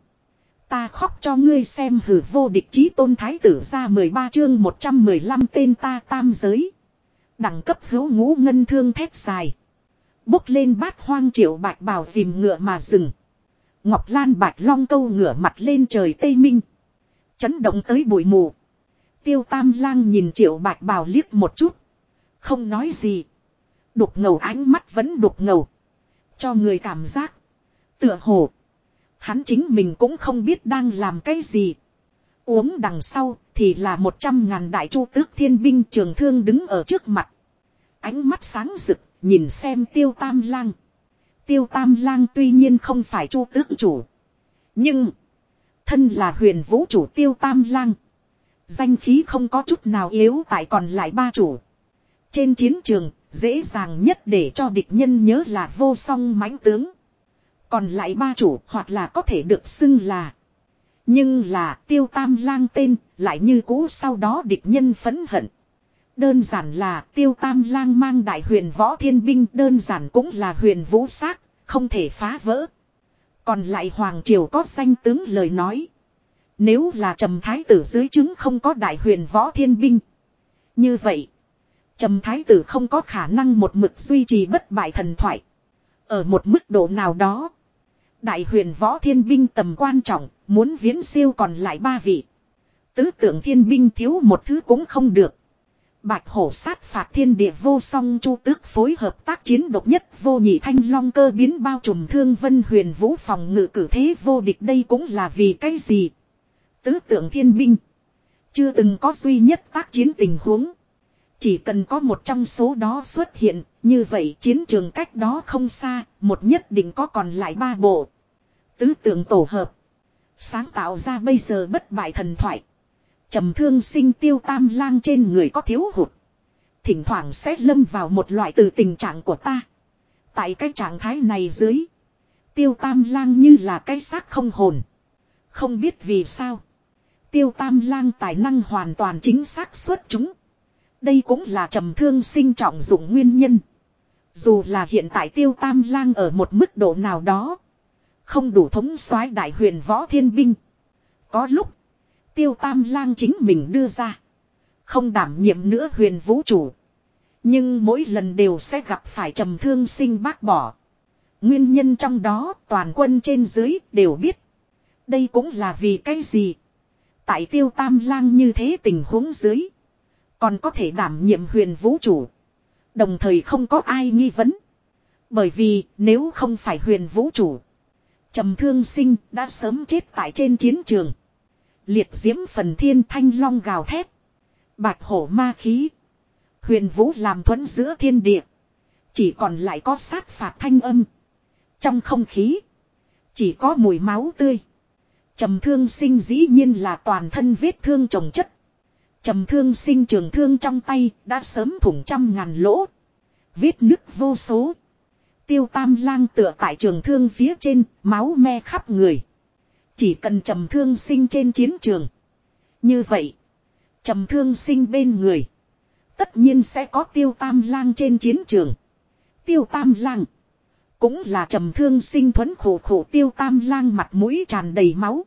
Ta khóc cho ngươi xem hử vô địch chí tôn thái tử ra 13 chương 115 tên ta tam giới. Đẳng cấp hữu ngũ ngân thương thét dài. Bốc lên bát hoang triệu bạch bào dìm ngựa mà dừng. Ngọc Lan bạch long câu ngửa mặt lên trời Tây Minh. Chấn động tới bụi mù. Tiêu tam lang nhìn triệu bạch bào liếc một chút. Không nói gì. Đục ngầu ánh mắt vẫn đục ngầu. Cho người cảm giác. Tựa hồ. Hắn chính mình cũng không biết đang làm cái gì. Uống đằng sau thì là một trăm ngàn đại chu tước thiên binh trường thương đứng ở trước mặt. Ánh mắt sáng rực, nhìn xem tiêu tam lang. Tiêu tam lang tuy nhiên không phải chu tước chủ. Nhưng, thân là huyền vũ chủ tiêu tam lang. Danh khí không có chút nào yếu tại còn lại ba chủ. Trên chiến trường, dễ dàng nhất để cho địch nhân nhớ là vô song mãnh tướng. Còn lại ba chủ hoặc là có thể được xưng là. Nhưng là tiêu tam lang tên lại như cũ sau đó địch nhân phấn hận. Đơn giản là tiêu tam lang mang đại huyền võ thiên binh đơn giản cũng là huyền vũ xác không thể phá vỡ. Còn lại hoàng triều có danh tướng lời nói. Nếu là trầm thái tử dưới chứng không có đại huyền võ thiên binh. Như vậy, trầm thái tử không có khả năng một mực duy trì bất bại thần thoại. Ở một mức độ nào đó, đại huyền võ thiên binh tầm quan trọng, muốn viễn siêu còn lại ba vị. Tứ tượng thiên binh thiếu một thứ cũng không được. Bạch hổ sát phạt thiên địa vô song chu tước phối hợp tác chiến độc nhất vô nhị thanh long cơ biến bao trùm thương vân huyền vũ phòng ngự cử thế vô địch đây cũng là vì cái gì. Tứ tượng thiên binh. Chưa từng có duy nhất tác chiến tình huống. Chỉ cần có một trong số đó xuất hiện, như vậy chiến trường cách đó không xa, một nhất định có còn lại ba bộ. Tứ tượng tổ hợp. Sáng tạo ra bây giờ bất bại thần thoại. trầm thương sinh tiêu tam lang trên người có thiếu hụt. Thỉnh thoảng sẽ lâm vào một loại từ tình trạng của ta. Tại cái trạng thái này dưới. Tiêu tam lang như là cái xác không hồn. Không biết vì sao. Tiêu tam lang tài năng hoàn toàn chính xác xuất chúng. Đây cũng là trầm thương sinh trọng dụng nguyên nhân. Dù là hiện tại tiêu tam lang ở một mức độ nào đó. Không đủ thống soái đại huyền võ thiên binh. Có lúc. Tiêu tam lang chính mình đưa ra. Không đảm nhiệm nữa huyền vũ chủ. Nhưng mỗi lần đều sẽ gặp phải trầm thương sinh bác bỏ. Nguyên nhân trong đó, toàn quân trên dưới đều biết. Đây cũng là vì cái gì. Tại tiêu tam lang như thế tình huống dưới. Còn có thể đảm nhiệm huyền vũ chủ. Đồng thời không có ai nghi vấn. Bởi vì nếu không phải huyền vũ chủ trầm thương sinh đã sớm chết tại trên chiến trường. Liệt diễm phần thiên thanh long gào thét. Bạch hổ ma khí. Huyền vũ làm thuẫn giữa thiên địa. Chỉ còn lại có sát phạt thanh âm. Trong không khí. Chỉ có mùi máu tươi. Trầm thương sinh dĩ nhiên là toàn thân vết thương trồng chất. Trầm thương sinh trường thương trong tay đã sớm thủng trăm ngàn lỗ. Vết nứt vô số. Tiêu tam lang tựa tại trường thương phía trên, máu me khắp người. Chỉ cần trầm thương sinh trên chiến trường. Như vậy, trầm thương sinh bên người. Tất nhiên sẽ có tiêu tam lang trên chiến trường. Tiêu tam lang. Cũng là trầm thương sinh thuấn khổ khổ tiêu tam lang mặt mũi tràn đầy máu.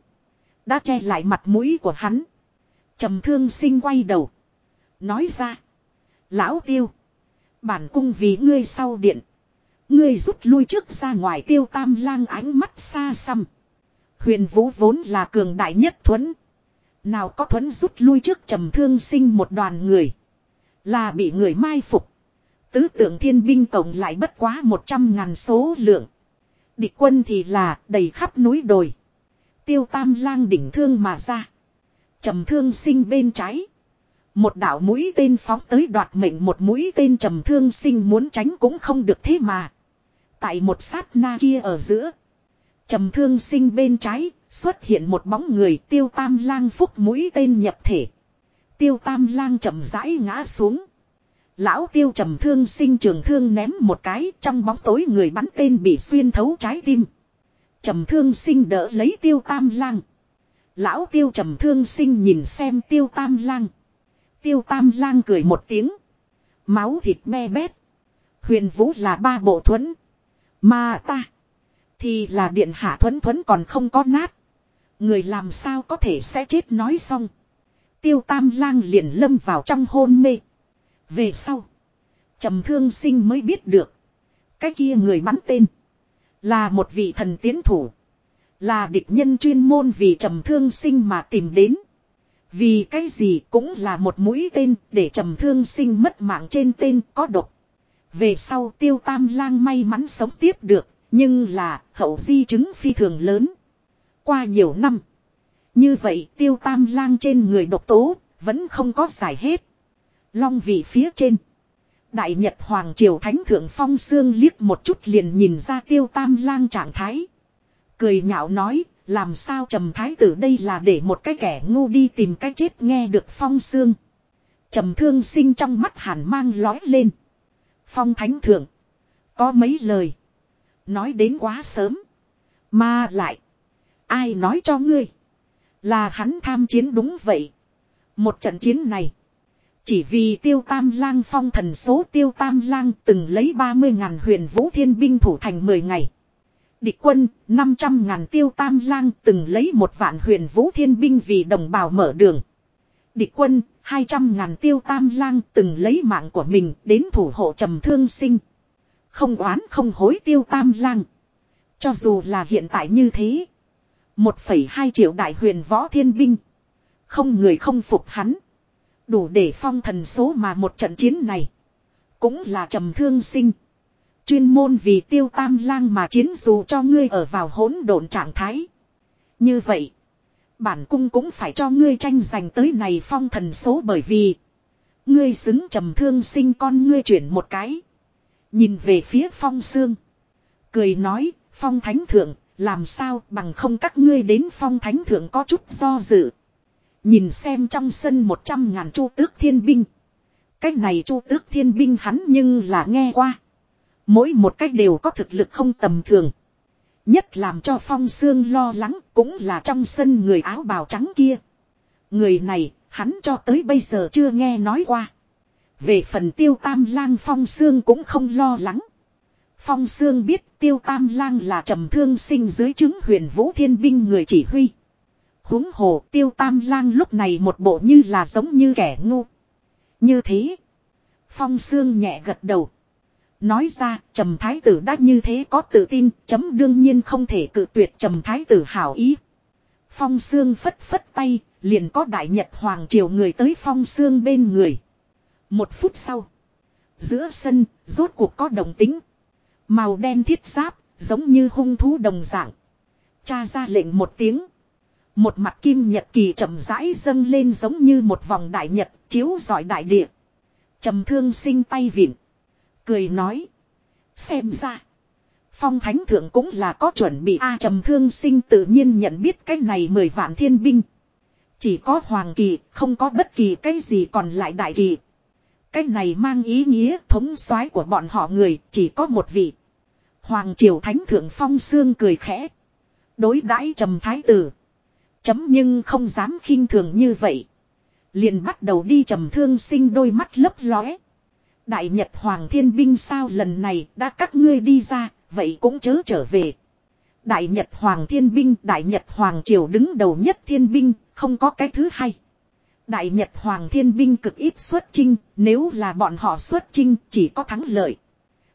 Đã che lại mặt mũi của hắn. trầm thương sinh quay đầu. Nói ra. Lão tiêu. Bản cung vì ngươi sau điện. Ngươi rút lui trước ra ngoài tiêu tam lang ánh mắt xa xăm. Huyền vũ vốn là cường đại nhất thuấn. Nào có thuấn rút lui trước trầm thương sinh một đoàn người. Là bị người mai phục. Tứ tượng thiên binh tổng lại bất quá một trăm ngàn số lượng. Địch quân thì là đầy khắp núi đồi. Tiêu tam lang đỉnh thương mà ra. trầm thương sinh bên trái. Một đạo mũi tên phóng tới đoạt mệnh một mũi tên trầm thương sinh muốn tránh cũng không được thế mà. Tại một sát na kia ở giữa. trầm thương sinh bên trái, xuất hiện một bóng người tiêu tam lang phúc mũi tên nhập thể. Tiêu tam lang chậm rãi ngã xuống. Lão tiêu trầm thương sinh trường thương ném một cái, trong bóng tối người bắn tên bị xuyên thấu trái tim. Trầm thương sinh đỡ lấy tiêu tam lang. Lão tiêu trầm thương sinh nhìn xem tiêu tam lang. Tiêu tam lang cười một tiếng. Máu thịt me bét. Huyền vũ là ba bộ thuẫn. Mà ta. Thì là điện hạ thuấn thuấn còn không có nát. Người làm sao có thể sẽ chết nói xong. Tiêu tam lang liền lâm vào trong hôn mê. Về sau. trầm thương sinh mới biết được. Cái kia người bắn tên. Là một vị thần tiến thủ. Là địch nhân chuyên môn vì trầm thương sinh mà tìm đến. Vì cái gì cũng là một mũi tên để trầm thương sinh mất mạng trên tên có độc. Về sau tiêu tam lang may mắn sống tiếp được. Nhưng là hậu di chứng phi thường lớn. Qua nhiều năm. Như vậy tiêu tam lang trên người độc tố vẫn không có giải hết. Long vị phía trên. Đại Nhật Hoàng Triều Thánh Thượng Phong Sương liếc một chút liền nhìn ra tiêu tam lang trạng thái. Cười nhạo nói, làm sao trầm thái tử đây là để một cái kẻ ngu đi tìm cái chết nghe được Phong Sương. Trầm thương sinh trong mắt hàn mang lói lên. Phong Thánh Thượng. Có mấy lời. Nói đến quá sớm. Mà lại. Ai nói cho ngươi. Là hắn tham chiến đúng vậy. Một trận chiến này. Chỉ vì tiêu tam lang phong thần số tiêu tam lang từng lấy 30 ngàn huyền vũ thiên binh thủ thành 10 ngày. Địch quân 500 ngàn tiêu tam lang từng lấy một vạn huyền vũ thiên binh vì đồng bào mở đường. Địch quân 200 ngàn tiêu tam lang từng lấy mạng của mình đến thủ hộ trầm thương sinh. Không oán không hối tiêu tam lang. Cho dù là hiện tại như thế. 1,2 triệu đại huyền võ thiên binh. Không người không phục hắn. Đủ để phong thần số mà một trận chiến này. Cũng là trầm thương sinh. Chuyên môn vì tiêu tam lang mà chiến dù cho ngươi ở vào hỗn độn trạng thái. Như vậy. Bản cung cũng phải cho ngươi tranh giành tới này phong thần số bởi vì. Ngươi xứng trầm thương sinh con ngươi chuyển một cái. Nhìn về phía phong xương. Cười nói, phong thánh thượng, làm sao bằng không các ngươi đến phong thánh thượng có chút do dự. Nhìn xem trong sân một trăm ngàn chu tước thiên binh. Cách này chu tước thiên binh hắn nhưng là nghe qua. Mỗi một cách đều có thực lực không tầm thường. Nhất làm cho phong xương lo lắng cũng là trong sân người áo bào trắng kia. Người này, hắn cho tới bây giờ chưa nghe nói qua. Về phần tiêu tam lang phong xương cũng không lo lắng. Phong xương biết tiêu tam lang là trầm thương sinh dưới chứng huyền vũ thiên binh người chỉ huy huống hồ, tiêu tam lang lúc này một bộ như là giống như kẻ ngu. Như thế. Phong Sương nhẹ gật đầu. Nói ra, trầm thái tử đã như thế có tự tin, chấm đương nhiên không thể cự tuyệt trầm thái tử hảo ý. Phong Sương phất phất tay, liền có đại nhật hoàng triều người tới Phong Sương bên người. Một phút sau. Giữa sân, rốt cuộc có đồng tính. Màu đen thiết giáp, giống như hung thú đồng dạng. Cha ra lệnh một tiếng. Một mặt kim nhật kỳ chậm rãi dâng lên giống như một vòng đại nhật, chiếu giỏi đại địa. trầm thương sinh tay vịn. Cười nói. Xem ra. Phong thánh thượng cũng là có chuẩn bị A trầm thương sinh tự nhiên nhận biết cái này mười vạn thiên binh. Chỉ có hoàng kỳ, không có bất kỳ cái gì còn lại đại kỳ. Cái này mang ý nghĩa thống soái của bọn họ người chỉ có một vị. Hoàng triều thánh thượng phong xương cười khẽ. Đối đãi trầm thái tử. Chấm nhưng không dám khinh thường như vậy. Liền bắt đầu đi trầm thương sinh đôi mắt lấp lóe. Đại Nhật Hoàng Thiên Binh sao lần này đã các ngươi đi ra, vậy cũng chớ trở về. Đại Nhật Hoàng Thiên Binh, Đại Nhật Hoàng Triều đứng đầu nhất Thiên Binh, không có cái thứ hai. Đại Nhật Hoàng Thiên Binh cực ít xuất chinh, nếu là bọn họ xuất chinh chỉ có thắng lợi.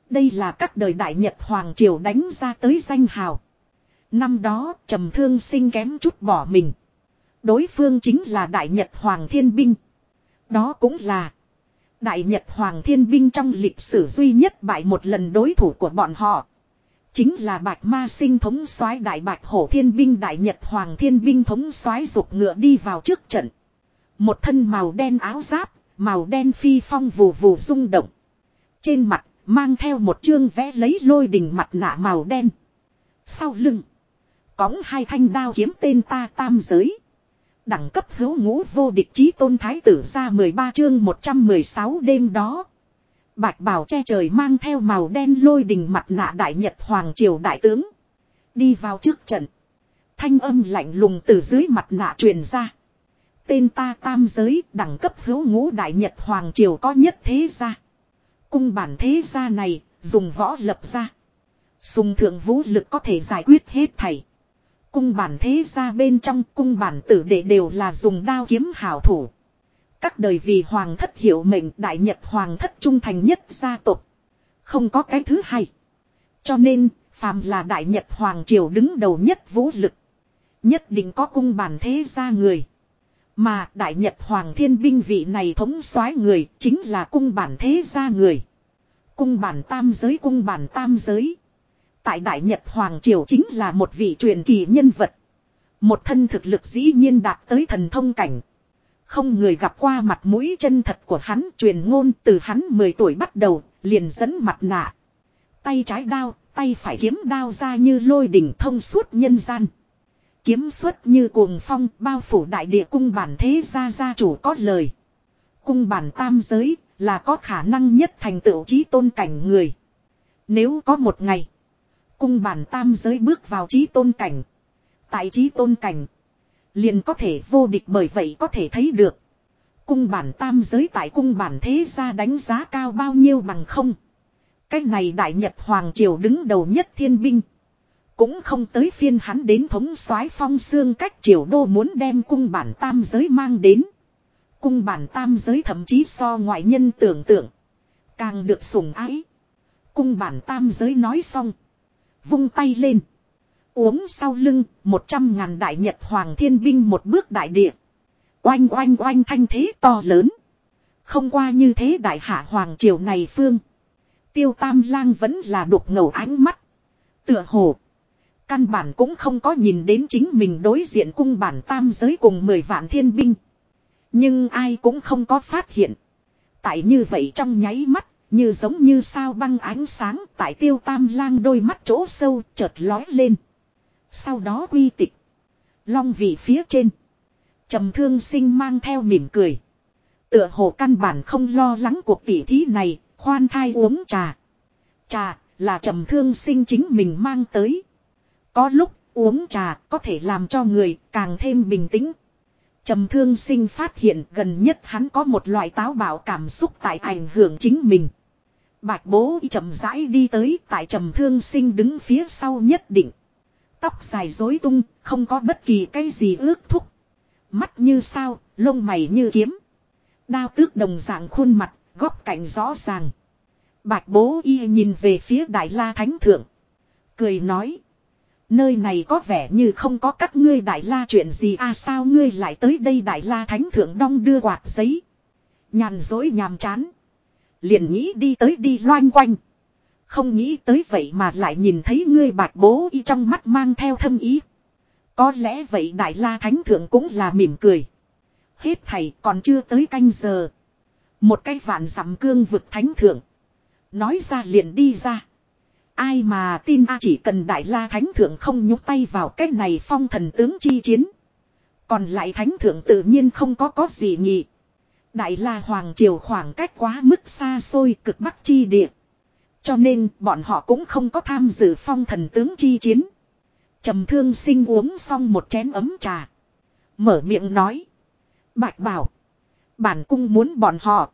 Đây là các đời Đại Nhật Hoàng Triều đánh ra tới danh hào. Năm đó trầm thương sinh kém chút bỏ mình. Đối phương chính là Đại Nhật Hoàng Thiên Binh. Đó cũng là Đại Nhật Hoàng Thiên Binh trong lịch sử duy nhất bại một lần đối thủ của bọn họ. Chính là Bạch Ma Sinh thống soái Đại Bạch Hổ Thiên Binh Đại Nhật Hoàng Thiên Binh thống soái dục ngựa đi vào trước trận. Một thân màu đen áo giáp, màu đen phi phong vù vù rung động. Trên mặt, mang theo một chương vẽ lấy lôi đình mặt nạ màu đen. Sau lưng, cõng hai thanh đao kiếm tên ta tam giới. Đẳng cấp hữu ngũ vô địch chí tôn thái tử ra 13 chương 116 đêm đó. Bạch bào che trời mang theo màu đen lôi đình mặt nạ đại nhật hoàng triều đại tướng. Đi vào trước trận. Thanh âm lạnh lùng từ dưới mặt nạ truyền ra. Tên ta tam giới đẳng cấp hữu ngũ đại nhật hoàng triều có nhất thế gia. Cung bản thế gia này dùng võ lập ra. Dùng thượng vũ lực có thể giải quyết hết thảy. Cung bản thế gia bên trong cung bản tử đệ đều là dùng đao kiếm hảo thủ. Các đời vì hoàng thất hiểu mệnh đại nhật hoàng thất trung thành nhất gia tộc. Không có cái thứ hai. Cho nên, phàm là đại nhật hoàng triều đứng đầu nhất vũ lực. Nhất định có cung bản thế gia người. Mà đại nhật hoàng thiên binh vị này thống soái người chính là cung bản thế gia người. Cung bản tam giới cung bản tam giới. Tại Đại Nhật Hoàng Triều chính là một vị truyền kỳ nhân vật. Một thân thực lực dĩ nhiên đạt tới thần thông cảnh. Không người gặp qua mặt mũi chân thật của hắn truyền ngôn từ hắn 10 tuổi bắt đầu, liền dẫn mặt nạ. Tay trái đao, tay phải kiếm đao ra như lôi đỉnh thông suốt nhân gian. Kiếm xuất như cuồng phong bao phủ đại địa cung bản thế gia gia chủ có lời. Cung bản tam giới là có khả năng nhất thành tựu trí tôn cảnh người. Nếu có một ngày, cung bản tam giới bước vào trí tôn cảnh. Tại trí tôn cảnh, liền có thể vô địch bởi vậy có thể thấy được. Cung bản tam giới tại cung bản thế gia đánh giá cao bao nhiêu bằng không. Cách này đại nhật hoàng triều đứng đầu nhất thiên binh. Cũng không tới phiên hắn đến thống soái phong xương cách triều đô muốn đem cung bản tam giới mang đến. Cung bản tam giới thậm chí so ngoại nhân tưởng tượng. Càng được sủng ái. Cung bản tam giới nói xong. Vung tay lên. Uống sau lưng, một trăm ngàn đại nhật hoàng thiên binh một bước đại địa. Oanh oanh oanh thanh thế to lớn. Không qua như thế đại hạ hoàng triều này phương. Tiêu tam lang vẫn là đục ngầu ánh mắt. Tựa hồ. Căn bản cũng không có nhìn đến chính mình đối diện cung bản tam giới cùng mười vạn thiên binh. Nhưng ai cũng không có phát hiện. Tại như vậy trong nháy mắt, như giống như sao băng ánh sáng tại tiêu tam lang đôi mắt chỗ sâu chợt lói lên. Sau đó quy tịch. Long vị phía trên. trầm thương sinh mang theo mỉm cười. Tựa hồ căn bản không lo lắng cuộc tỉ thí này, khoan thai uống trà. Trà là trầm thương sinh chính mình mang tới. Có lúc uống trà có thể làm cho người càng thêm bình tĩnh. Trầm thương sinh phát hiện gần nhất hắn có một loại táo bạo cảm xúc tại ảnh hưởng chính mình. Bạch bố chậm rãi đi tới tại trầm thương sinh đứng phía sau nhất định. Tóc dài rối tung, không có bất kỳ cái gì ước thúc. Mắt như sao, lông mày như kiếm. Đao tước đồng dạng khuôn mặt, góc cạnh rõ ràng. Bạch bố y nhìn về phía đại la thánh thượng. Cười nói. Nơi này có vẻ như không có các ngươi đại la chuyện gì à sao ngươi lại tới đây đại la thánh thượng đong đưa quạt giấy. Nhàn dối nhàm chán. Liền nghĩ đi tới đi loanh quanh. Không nghĩ tới vậy mà lại nhìn thấy ngươi bạc bố y trong mắt mang theo thâm ý. Có lẽ vậy đại la thánh thượng cũng là mỉm cười. Hết thầy, còn chưa tới canh giờ. Một cái vạn dặm cương vực thánh thượng. Nói ra liền đi ra. Ai mà tin a chỉ cần đại la thánh thượng không nhúc tay vào cái này phong thần tướng chi chiến. Còn lại thánh thượng tự nhiên không có có gì nhỉ. Đại la hoàng triều khoảng cách quá mức xa xôi cực bắc chi địa. Cho nên bọn họ cũng không có tham dự phong thần tướng chi chiến. trầm thương sinh uống xong một chén ấm trà. Mở miệng nói. Bạch bảo. Bản cung muốn bọn họ.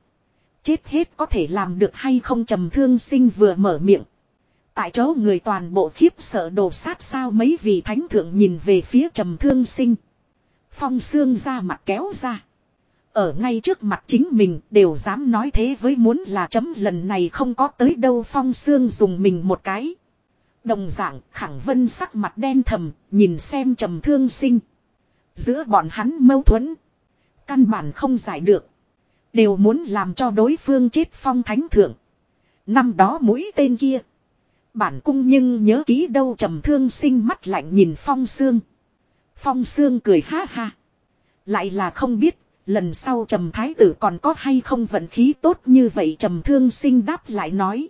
Chết hết có thể làm được hay không trầm thương sinh vừa mở miệng. Tại chỗ người toàn bộ khiếp sợ đồ sát sao mấy vị thánh thượng nhìn về phía trầm thương sinh. Phong xương ra mặt kéo ra. Ở ngay trước mặt chính mình đều dám nói thế với muốn là chấm lần này không có tới đâu phong xương dùng mình một cái. Đồng dạng khẳng vân sắc mặt đen thầm nhìn xem trầm thương sinh. Giữa bọn hắn mâu thuẫn. Căn bản không giải được. Đều muốn làm cho đối phương chết phong thánh thượng. Năm đó mũi tên kia. Bản cung nhưng nhớ ký đâu trầm thương sinh mắt lạnh nhìn phong xương. Phong xương cười ha ha. Lại là không biết, lần sau trầm thái tử còn có hay không vận khí tốt như vậy trầm thương sinh đáp lại nói.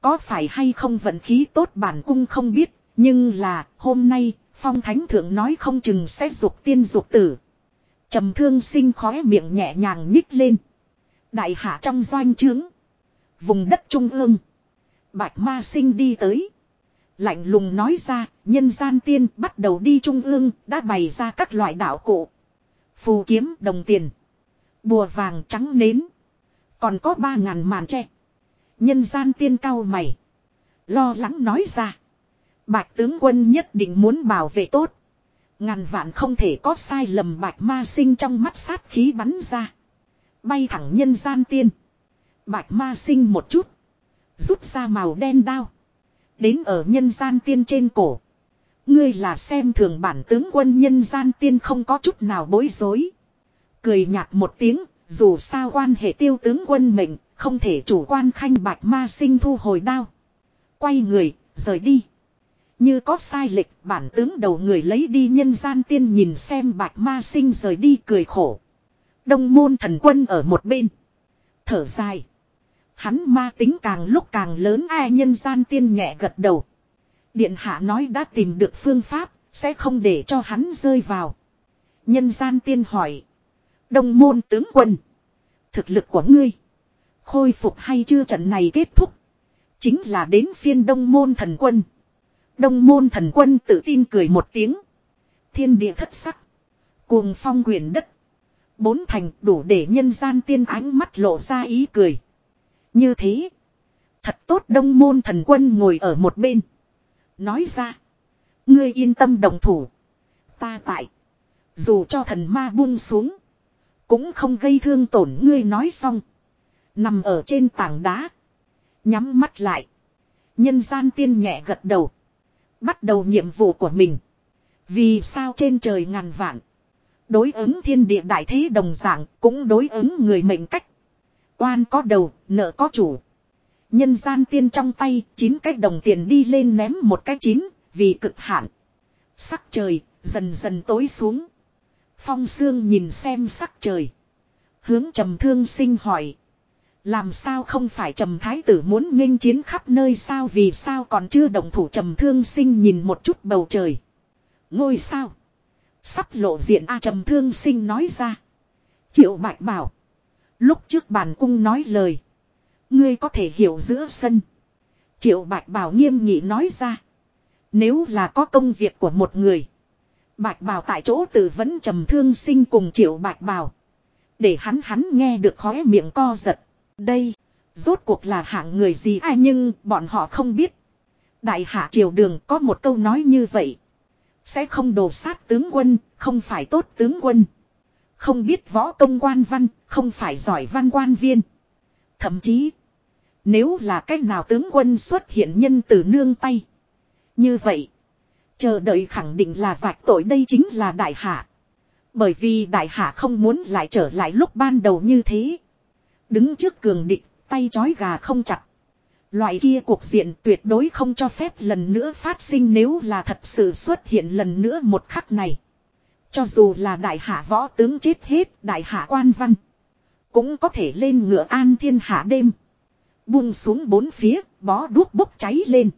Có phải hay không vận khí tốt bản cung không biết, nhưng là hôm nay phong thánh thượng nói không chừng sẽ dục tiên dục tử. Trầm thương sinh khóe miệng nhẹ nhàng nhích lên. Đại hạ trong doanh trướng. Vùng đất trung ương. Bạch ma sinh đi tới. Lạnh lùng nói ra, nhân gian tiên bắt đầu đi trung ương, đã bày ra các loại đạo cụ. Phù kiếm đồng tiền. Bùa vàng trắng nến. Còn có ba ngàn màn tre. Nhân gian tiên cao mày. Lo lắng nói ra. Bạch tướng quân nhất định muốn bảo vệ tốt. Ngàn vạn không thể có sai lầm bạch ma sinh trong mắt sát khí bắn ra. Bay thẳng nhân gian tiên. Bạch ma sinh một chút. Rút ra màu đen đao. Đến ở nhân gian tiên trên cổ. Ngươi là xem thường bản tướng quân nhân gian tiên không có chút nào bối rối. Cười nhạt một tiếng, dù sao quan hệ tiêu tướng quân mình không thể chủ quan khanh bạch ma sinh thu hồi đao. Quay người, rời đi. Như có sai lệch bản tướng đầu người lấy đi nhân gian tiên nhìn xem bạch ma sinh rời đi cười khổ. Đông môn thần quân ở một bên. Thở dài. Hắn ma tính càng lúc càng lớn ai nhân gian tiên nhẹ gật đầu. Điện hạ nói đã tìm được phương pháp, sẽ không để cho hắn rơi vào. Nhân gian tiên hỏi. Đông môn tướng quân. Thực lực của ngươi. Khôi phục hay chưa trận này kết thúc. Chính là đến phiên đông môn thần quân. Đông môn thần quân tự tin cười một tiếng. Thiên địa thất sắc. Cuồng phong quyền đất. Bốn thành đủ để nhân gian tiên ánh mắt lộ ra ý cười. Như thế. Thật tốt đông môn thần quân ngồi ở một bên. Nói ra. Ngươi yên tâm đồng thủ. Ta tại. Dù cho thần ma buông xuống. Cũng không gây thương tổn ngươi nói xong. Nằm ở trên tảng đá. Nhắm mắt lại. Nhân gian tiên nhẹ gật đầu. Bắt đầu nhiệm vụ của mình. Vì sao trên trời ngàn vạn. Đối ứng thiên địa đại thế đồng dạng cũng đối ứng người mệnh cách. Oan có đầu, nợ có chủ. Nhân gian tiên trong tay, chín cái đồng tiền đi lên ném một cái chín, vì cực hạn. Sắc trời, dần dần tối xuống. Phong Sương nhìn xem sắc trời. Hướng trầm thương sinh hỏi. Làm sao không phải trầm thái tử muốn nghênh chiến khắp nơi sao vì sao còn chưa động thủ trầm thương sinh nhìn một chút bầu trời. Ngôi sao. Sắp lộ diện A trầm thương sinh nói ra. Triệu bạch bảo. Lúc trước bản cung nói lời. Ngươi có thể hiểu giữa sân. Triệu bạch bảo nghiêm nghị nói ra. Nếu là có công việc của một người. Bạch bảo tại chỗ tử vẫn trầm thương sinh cùng triệu bạch bảo. Để hắn hắn nghe được khóe miệng co giật. Đây, rốt cuộc là hạng người gì ai nhưng bọn họ không biết. Đại hạ triều đường có một câu nói như vậy. Sẽ không đổ sát tướng quân, không phải tốt tướng quân. Không biết võ công quan văn, không phải giỏi văn quan viên. Thậm chí, nếu là cách nào tướng quân xuất hiện nhân từ nương tay. Như vậy, chờ đợi khẳng định là vạch tội đây chính là đại hạ. Bởi vì đại hạ không muốn lại trở lại lúc ban đầu như thế. Đứng trước cường địch, tay chói gà không chặt. Loại kia cuộc diện tuyệt đối không cho phép lần nữa phát sinh nếu là thật sự xuất hiện lần nữa một khắc này. Cho dù là đại hạ võ tướng chết hết đại hạ quan văn. Cũng có thể lên ngựa an thiên hạ đêm. Buông xuống bốn phía, bó đuốc bốc cháy lên.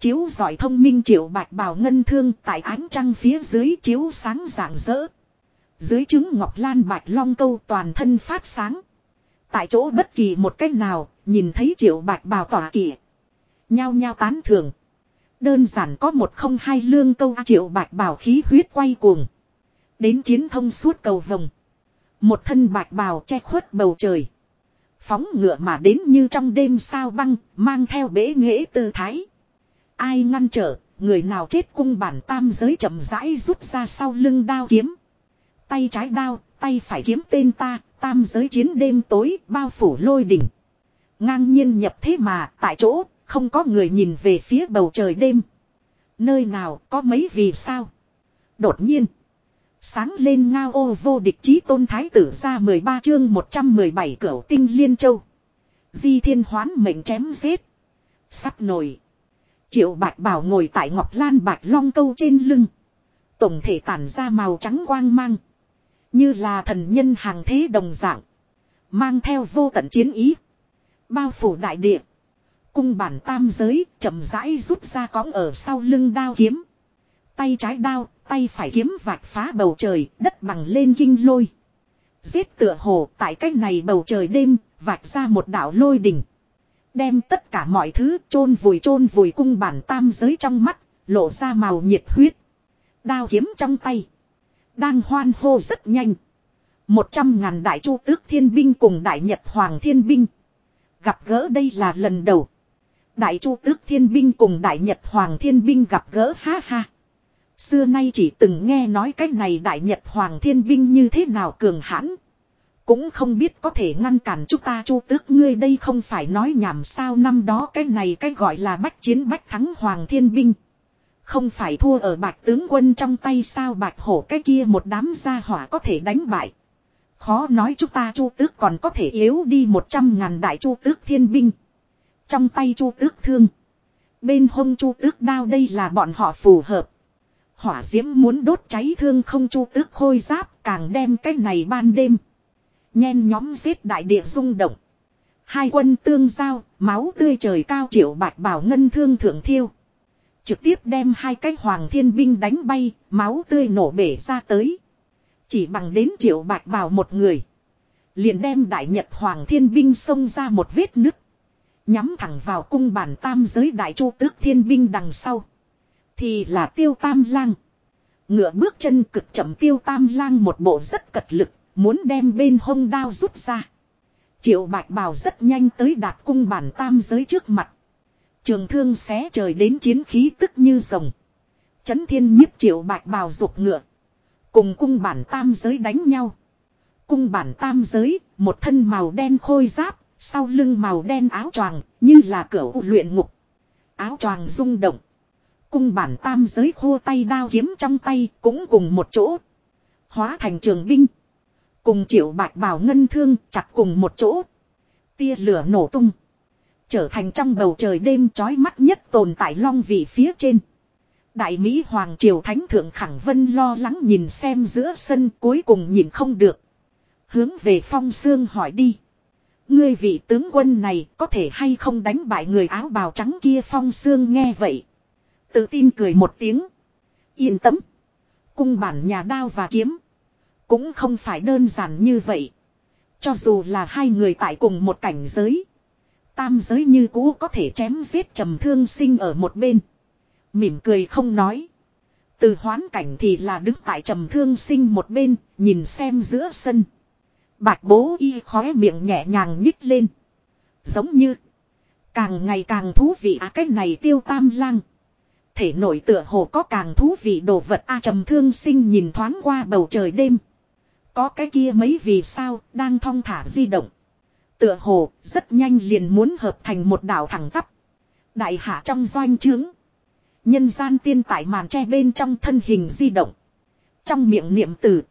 Chiếu giỏi thông minh triệu bạch bào ngân thương tại ánh trăng phía dưới chiếu sáng rạng rỡ. Dưới trứng ngọc lan bạch long câu toàn thân phát sáng. Tại chỗ bất kỳ một cách nào, nhìn thấy triệu bạch bào tỏa kỷ. Nhao nhao tán thường. Đơn giản có một không hai lương câu triệu bạch bào khí huyết quay cuồng. Đến chiến thông suốt cầu vồng. Một thân bạch bào che khuất bầu trời. Phóng ngựa mà đến như trong đêm sao băng, mang theo bế nghệ tư thái. Ai ngăn trở, người nào chết cung bản tam giới chậm rãi rút ra sau lưng đao kiếm. Tay trái đao, tay phải kiếm tên ta, tam giới chiến đêm tối, bao phủ lôi đỉnh. Ngang nhiên nhập thế mà, tại chỗ, không có người nhìn về phía bầu trời đêm. Nơi nào có mấy vì sao. Đột nhiên. Sáng lên ngao ô vô địch chí tôn thái tử ra 13 chương 117 cửu tinh liên châu. Di thiên hoán mệnh chém giết. Sắp nổi. Triệu bạch bảo ngồi tại ngọc lan bạch long câu trên lưng. Tổng thể tản ra màu trắng quang mang. Như là thần nhân hàng thế đồng dạng. Mang theo vô tận chiến ý. Bao phủ đại địa. Cung bản tam giới chậm rãi rút ra cõng ở sau lưng đao kiếm. Tay trái đao, tay phải kiếm vạch phá bầu trời, đất bằng lên kinh lôi. Giết tựa hồ tại cách này bầu trời đêm, vạch ra một đạo lôi đỉnh. Đem tất cả mọi thứ chôn vùi chôn vùi cung bản tam giới trong mắt, lộ ra màu nhiệt huyết. Đao kiếm trong tay. Đang hoan hô rất nhanh. Một trăm ngàn đại chu tước thiên binh cùng đại nhật hoàng thiên binh. Gặp gỡ đây là lần đầu. Đại chu tước thiên binh cùng đại nhật hoàng thiên binh gặp gỡ ha ha. Xưa nay chỉ từng nghe nói cái này đại nhật hoàng thiên binh như thế nào cường hãn. Cũng không biết có thể ngăn cản chúng ta chu tước ngươi đây không phải nói nhảm sao năm đó cái này cái gọi là bách chiến bách thắng hoàng thiên binh. Không phải thua ở bạch tướng quân trong tay sao bạch hổ cái kia một đám gia hỏa có thể đánh bại. Khó nói chúng ta chu tước còn có thể yếu đi một trăm ngàn đại chu tước thiên binh. Trong tay chu tước thương. Bên hông chu tước đao đây là bọn họ phù hợp. Hỏa diễm muốn đốt cháy thương không chu tước khôi giáp càng đem cái này ban đêm. Nhen nhóm giết đại địa rung động. Hai quân tương giao, máu tươi trời cao triệu bạch bảo ngân thương thượng thiêu. Trực tiếp đem hai cái hoàng thiên binh đánh bay, máu tươi nổ bể ra tới. Chỉ bằng đến triệu bạch bảo một người. Liền đem đại nhật hoàng thiên binh xông ra một vết nứt. Nhắm thẳng vào cung bản tam giới đại chu tước thiên binh đằng sau. Thì là tiêu tam lang. Ngựa bước chân cực chậm tiêu tam lang một bộ rất cật lực, muốn đem bên hông đao rút ra. Triệu bạch bào rất nhanh tới đạt cung bản tam giới trước mặt. Trường thương xé trời đến chiến khí tức như rồng. Chấn thiên nhiếp triệu bạch bào rụt ngựa. Cùng cung bản tam giới đánh nhau. Cung bản tam giới, một thân màu đen khôi giáp, sau lưng màu đen áo choàng như là cửa luyện ngục. Áo choàng rung động. Cung bản tam giới khô tay đao kiếm trong tay cũng cùng một chỗ. Hóa thành trường binh. Cùng triệu bạch bào ngân thương chặt cùng một chỗ. Tia lửa nổ tung. Trở thành trong bầu trời đêm chói mắt nhất tồn tại long vị phía trên. Đại Mỹ Hoàng Triều Thánh Thượng Khẳng Vân lo lắng nhìn xem giữa sân cuối cùng nhìn không được. Hướng về phong xương hỏi đi. Ngươi vị tướng quân này có thể hay không đánh bại người áo bào trắng kia phong xương nghe vậy. Tự tin cười một tiếng. Yên tâm. Cung bản nhà đao và kiếm. Cũng không phải đơn giản như vậy. Cho dù là hai người tại cùng một cảnh giới. Tam giới như cũ có thể chém giết trầm thương sinh ở một bên. Mỉm cười không nói. Từ hoán cảnh thì là đứng tại trầm thương sinh một bên, nhìn xem giữa sân. Bạch bố y khóe miệng nhẹ nhàng nhích lên. Giống như. Càng ngày càng thú vị à cái này tiêu tam lang. Thể nổi tựa hồ có càng thú vị đồ vật a trầm thương sinh nhìn thoáng qua bầu trời đêm. Có cái kia mấy vì sao đang thong thả di động. Tựa hồ rất nhanh liền muốn hợp thành một đảo thẳng tắp. Đại hạ trong doanh trướng. Nhân gian tiên tại màn tre bên trong thân hình di động. Trong miệng niệm từ.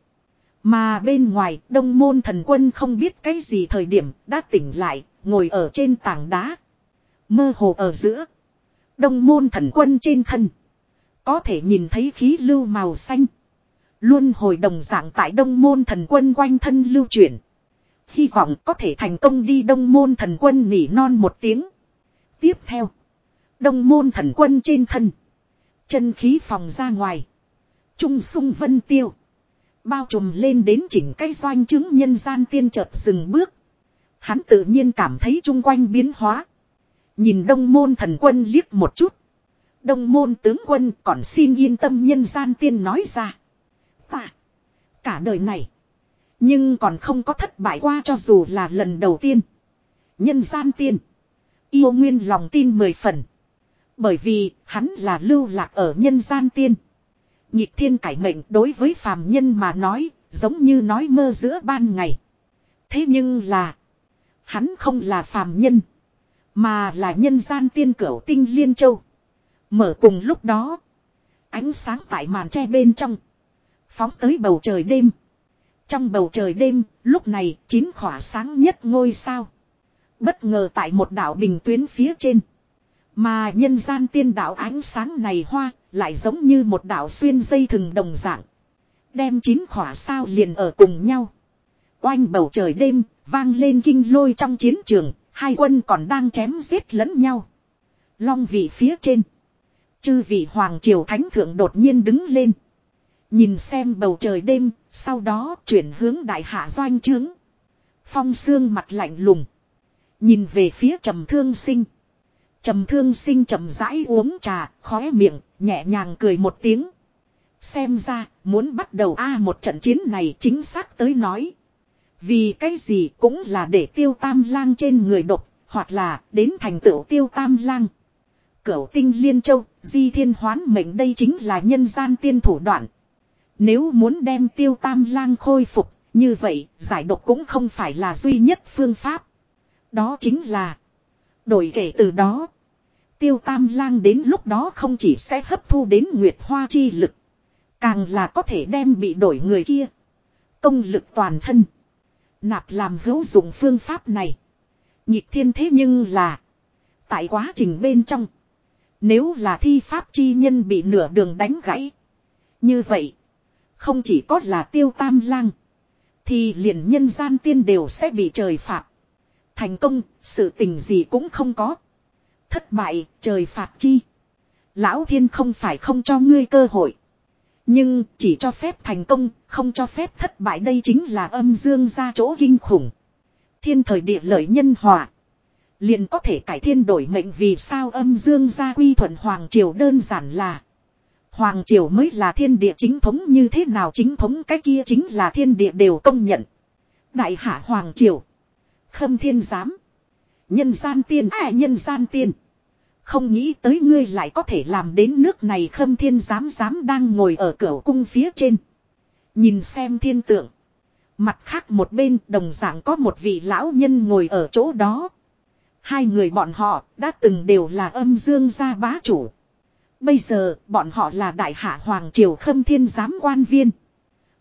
Mà bên ngoài đông môn thần quân không biết cái gì thời điểm đã tỉnh lại, ngồi ở trên tảng đá. Mơ hồ ở giữa. Đông môn thần quân trên thân. Có thể nhìn thấy khí lưu màu xanh. Luôn hồi đồng dạng tại đông môn thần quân quanh thân lưu chuyển. Hy vọng có thể thành công đi đông môn thần quân nỉ non một tiếng. Tiếp theo. Đông môn thần quân trên thân. Chân khí phòng ra ngoài. Trung sung vân tiêu. Bao trùm lên đến chỉnh cây doanh chứng nhân gian tiên chợt dừng bước. Hắn tự nhiên cảm thấy chung quanh biến hóa. Nhìn đông môn thần quân liếc một chút. Đông môn tướng quân còn xin yên tâm nhân gian tiên nói ra. Ta. Cả đời này. Nhưng còn không có thất bại qua cho dù là lần đầu tiên. Nhân gian tiên. Yêu nguyên lòng tin mười phần. Bởi vì hắn là lưu lạc ở nhân gian tiên. Nhịp thiên cải mệnh đối với phàm nhân mà nói, giống như nói mơ giữa ban ngày. Thế nhưng là, hắn không là phàm nhân, mà là nhân gian tiên cửu tinh liên châu. Mở cùng lúc đó, ánh sáng tại màn tre bên trong, Phóng tới bầu trời đêm. Trong bầu trời đêm, lúc này chín khỏa sáng nhất ngôi sao. Bất ngờ tại một đảo bình tuyến phía trên. Mà nhân gian tiên đảo ánh sáng này hoa, lại giống như một đảo xuyên dây thừng đồng dạng. Đem chín khỏa sao liền ở cùng nhau. Oanh bầu trời đêm, vang lên kinh lôi trong chiến trường, hai quân còn đang chém giết lẫn nhau. Long vị phía trên. Chư vị Hoàng Triều Thánh Thượng đột nhiên đứng lên. Nhìn xem bầu trời đêm, sau đó chuyển hướng đại hạ doanh trướng. Phong xương mặt lạnh lùng. Nhìn về phía trầm thương sinh. Trầm thương sinh trầm rãi uống trà, khóe miệng, nhẹ nhàng cười một tiếng. Xem ra, muốn bắt đầu a một trận chiến này chính xác tới nói. Vì cái gì cũng là để tiêu tam lang trên người độc, hoặc là đến thành tựu tiêu tam lang. Cửu tinh liên châu, di thiên hoán mệnh đây chính là nhân gian tiên thủ đoạn. Nếu muốn đem tiêu tam lang khôi phục, như vậy giải độc cũng không phải là duy nhất phương pháp. Đó chính là đổi kể từ đó. Tiêu tam lang đến lúc đó không chỉ sẽ hấp thu đến nguyệt hoa chi lực. Càng là có thể đem bị đổi người kia. Công lực toàn thân. Nạp làm hữu dụng phương pháp này. Nhịp thiên thế nhưng là. Tại quá trình bên trong. Nếu là thi pháp chi nhân bị nửa đường đánh gãy. Như vậy. Không chỉ có là tiêu tam lang. Thì liền nhân gian tiên đều sẽ bị trời phạt. Thành công, sự tình gì cũng không có. Thất bại, trời phạt chi. Lão thiên không phải không cho ngươi cơ hội. Nhưng chỉ cho phép thành công, không cho phép thất bại đây chính là âm dương ra chỗ kinh khủng. Thiên thời địa lợi nhân hòa. Liền có thể cải thiên đổi mệnh vì sao âm dương gia quy thuận Hoàng Triều đơn giản là. Hoàng Triều mới là thiên địa chính thống như thế nào chính thống cái kia chính là thiên địa đều công nhận. Đại hạ Hoàng Triều. Khâm thiên giám. Nhân gian tiên à nhân gian tiên. Không nghĩ tới ngươi lại có thể làm đến nước này khâm thiên giám giám đang ngồi ở cửa cung phía trên. Nhìn xem thiên tượng. Mặt khác một bên đồng dạng có một vị lão nhân ngồi ở chỗ đó. Hai người bọn họ đã từng đều là âm dương gia bá chủ. Bây giờ bọn họ là đại hạ hoàng triều khâm thiên giám quan viên.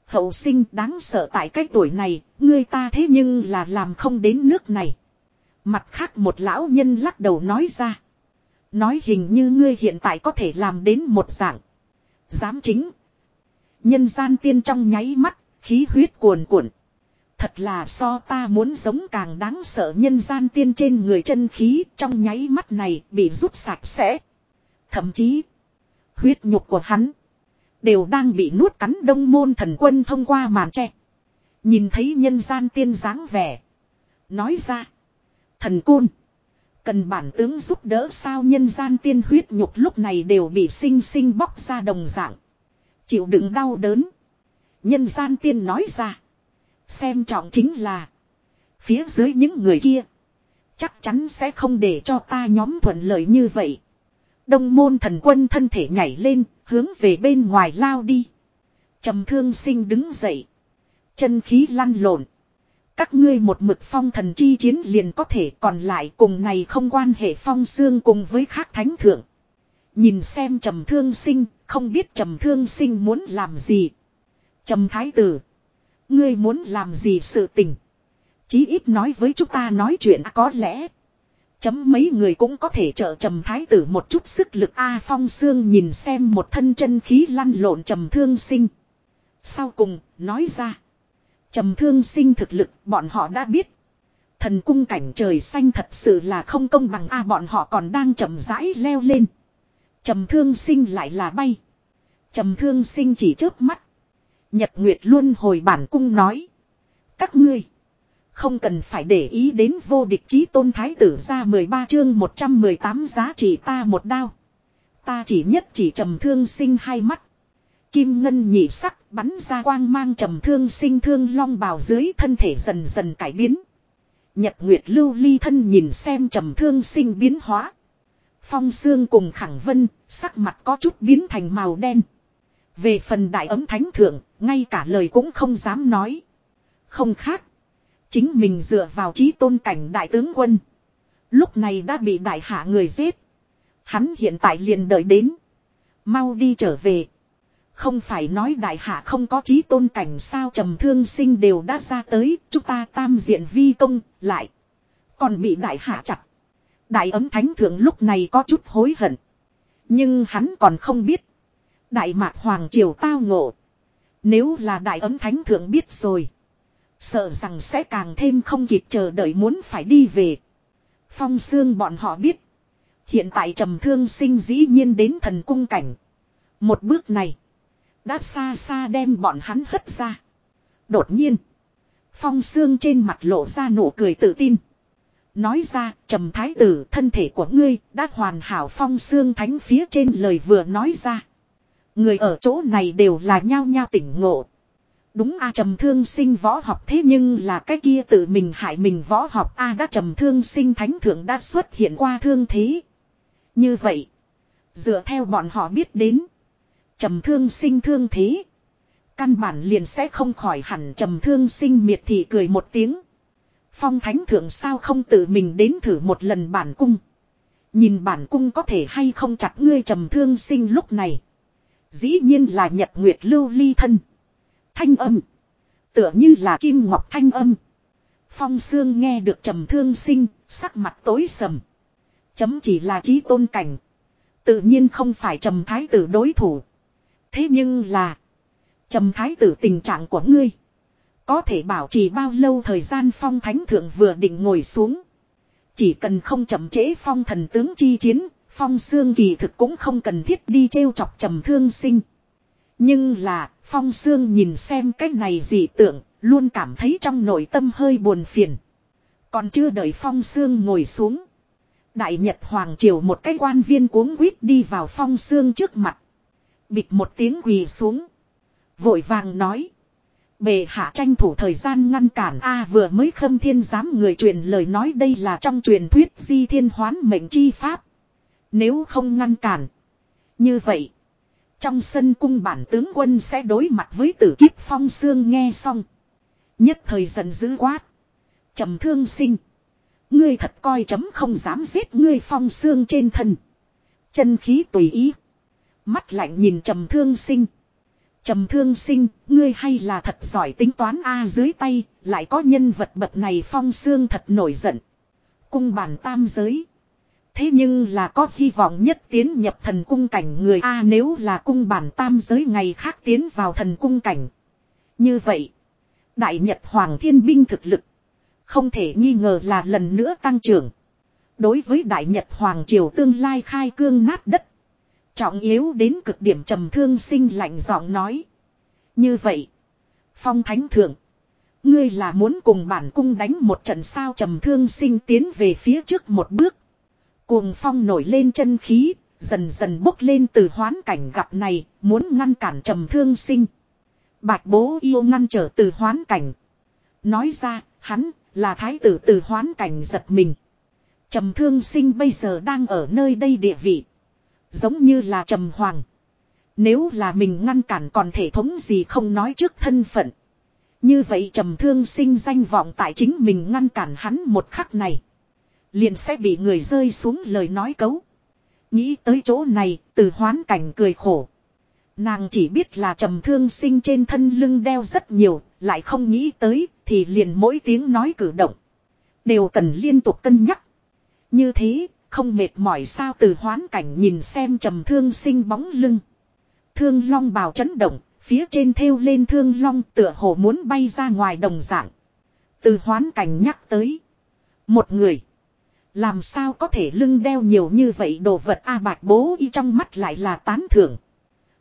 Hậu sinh đáng sợ tại cái tuổi này, ngươi ta thế nhưng là làm không đến nước này. Mặt khác một lão nhân lắc đầu nói ra. Nói hình như ngươi hiện tại có thể làm đến một dạng. Dám chính. Nhân gian tiên trong nháy mắt, khí huyết cuồn cuộn. Thật là so ta muốn giống càng đáng sợ nhân gian tiên trên người chân khí trong nháy mắt này bị rút sạch sẽ. Thậm chí, huyết nhục của hắn đều đang bị nuốt cắn đông môn thần quân thông qua màn tre. Nhìn thấy nhân gian tiên dáng vẻ. Nói ra, thần côn, cần bản tướng giúp đỡ sao nhân gian tiên huyết nhục lúc này đều bị sinh sinh bóc ra đồng dạng. Chịu đựng đau đớn. Nhân gian tiên nói ra. Xem trọng chính là. Phía dưới những người kia. Chắc chắn sẽ không để cho ta nhóm thuận lợi như vậy. Đông môn thần quân thân thể nhảy lên. Hướng về bên ngoài lao đi. trầm thương sinh đứng dậy. Chân khí lăn lộn. Các ngươi một mực phong thần chi chiến liền có thể còn lại cùng này không quan hệ phong xương cùng với khác thánh thượng. Nhìn xem trầm thương sinh, không biết trầm thương sinh muốn làm gì. Trầm thái tử. Ngươi muốn làm gì sự tình. Chí ít nói với chúng ta nói chuyện à, có lẽ. Chấm mấy người cũng có thể trợ trầm thái tử một chút sức lực A phong xương nhìn xem một thân chân khí lăn lộn trầm thương sinh. Sau cùng, nói ra. Trầm thương sinh thực lực, bọn họ đã biết. Thần cung cảnh trời xanh thật sự là không công bằng A, bọn họ còn đang chậm rãi leo lên. Trầm thương sinh lại là bay. Trầm thương sinh chỉ chớp mắt. Nhật Nguyệt luôn hồi bản cung nói. Các ngươi. Không cần phải để ý đến vô địch chí tôn thái tử ra 13 chương 118 giá trị ta một đao. Ta chỉ nhất chỉ trầm thương sinh hai mắt. Kim ngân nhị sắc bắn ra quang mang trầm thương sinh thương long bào dưới thân thể dần dần cải biến. Nhật Nguyệt lưu ly thân nhìn xem trầm thương sinh biến hóa. Phong xương cùng khẳng vân, sắc mặt có chút biến thành màu đen. Về phần đại ấm thánh thượng, ngay cả lời cũng không dám nói. Không khác. Chính mình dựa vào trí tôn cảnh đại tướng quân. Lúc này đã bị đại hạ người giết. Hắn hiện tại liền đợi đến. Mau đi trở về. Không phải nói đại hạ không có trí tôn cảnh sao trầm thương sinh đều đã ra tới, chúng ta tam diện vi công, lại. Còn bị đại hạ chặt. Đại ấm thánh thượng lúc này có chút hối hận. Nhưng hắn còn không biết. Đại mạc hoàng triều tao ngộ. Nếu là đại ấm thánh thượng biết rồi. Sợ rằng sẽ càng thêm không kịp chờ đợi muốn phải đi về. Phong xương bọn họ biết. Hiện tại trầm thương sinh dĩ nhiên đến thần cung cảnh. Một bước này. Đã xa xa đem bọn hắn hất ra. Đột nhiên. Phong xương trên mặt lộ ra nụ cười tự tin. Nói ra, trầm thái tử, thân thể của ngươi đã hoàn hảo phong xương thánh phía trên lời vừa nói ra. Người ở chỗ này đều là nhao nhao tỉnh ngộ. Đúng a trầm thương sinh võ học thế nhưng là cái kia tự mình hại mình võ học a đã trầm thương sinh thánh thượng đã xuất hiện qua thương thế. Như vậy, dựa theo bọn họ biết đến, trầm thương sinh thương thế. Căn bản liền sẽ không khỏi hẳn trầm thương sinh miệt thị cười một tiếng. Phong thánh thượng sao không tự mình đến thử một lần bản cung. Nhìn bản cung có thể hay không chặt ngươi trầm thương sinh lúc này. Dĩ nhiên là nhật nguyệt lưu ly thân. Thanh âm. Tựa như là kim ngọc thanh âm. Phong xương nghe được trầm thương sinh, sắc mặt tối sầm. Chấm chỉ là trí tôn cảnh. Tự nhiên không phải trầm thái tử đối thủ. Thế nhưng là. Trầm thái tử tình trạng của ngươi. Có thể bảo trì bao lâu thời gian phong thánh thượng vừa định ngồi xuống. Chỉ cần không chậm trễ phong thần tướng chi chiến, phong xương kỳ thực cũng không cần thiết đi trêu chọc trầm thương sinh. Nhưng là, phong xương nhìn xem cái này dị tượng, luôn cảm thấy trong nội tâm hơi buồn phiền. Còn chưa đợi phong xương ngồi xuống. Đại Nhật Hoàng Triều một cái quan viên cuống quýt đi vào phong xương trước mặt. Bịch một tiếng quỳ xuống. Vội vàng nói. Bề hạ tranh thủ thời gian ngăn cản A vừa mới khâm thiên giám người truyền lời nói đây là trong truyền thuyết di thiên hoán mệnh chi pháp. Nếu không ngăn cản. Như vậy. Trong sân cung bản tướng quân sẽ đối mặt với tử kiếp phong xương nghe xong. Nhất thời giận dữ quát. trầm thương sinh. Ngươi thật coi chấm không dám giết ngươi phong xương trên thân. Chân khí tùy ý. Mắt lạnh nhìn trầm thương sinh. Trầm thương sinh, ngươi hay là thật giỏi tính toán A dưới tay, lại có nhân vật bậc này phong xương thật nổi giận. Cung bản tam giới. Thế nhưng là có hy vọng nhất tiến nhập thần cung cảnh người A nếu là cung bản tam giới ngày khác tiến vào thần cung cảnh. Như vậy, Đại Nhật Hoàng Thiên Binh thực lực, không thể nghi ngờ là lần nữa tăng trưởng. Đối với Đại Nhật Hoàng Triều tương lai khai cương nát đất. Trọng yếu đến cực điểm trầm thương sinh lạnh giọng nói. Như vậy, Phong Thánh Thượng, ngươi là muốn cùng bản cung đánh một trận sao trầm thương sinh tiến về phía trước một bước. Cuồng phong nổi lên chân khí, dần dần bốc lên từ hoán cảnh gặp này, muốn ngăn cản trầm thương sinh. Bạch bố yêu ngăn trở từ hoán cảnh. Nói ra, hắn, là thái tử từ hoán cảnh giật mình. Trầm thương sinh bây giờ đang ở nơi đây địa vị. Giống như là trầm hoàng. Nếu là mình ngăn cản còn thể thống gì không nói trước thân phận. Như vậy trầm thương sinh danh vọng tại chính mình ngăn cản hắn một khắc này. Liền sẽ bị người rơi xuống lời nói cấu. Nghĩ tới chỗ này, từ hoán cảnh cười khổ. Nàng chỉ biết là trầm thương sinh trên thân lưng đeo rất nhiều, lại không nghĩ tới, thì liền mỗi tiếng nói cử động. Đều cần liên tục cân nhắc. Như thế, không mệt mỏi sao từ hoán cảnh nhìn xem trầm thương sinh bóng lưng. Thương long bào chấn động, phía trên thêu lên thương long tựa hồ muốn bay ra ngoài đồng dạng. Từ hoán cảnh nhắc tới. Một người. Làm sao có thể lưng đeo nhiều như vậy đồ vật A bạc bố y trong mắt lại là tán thưởng.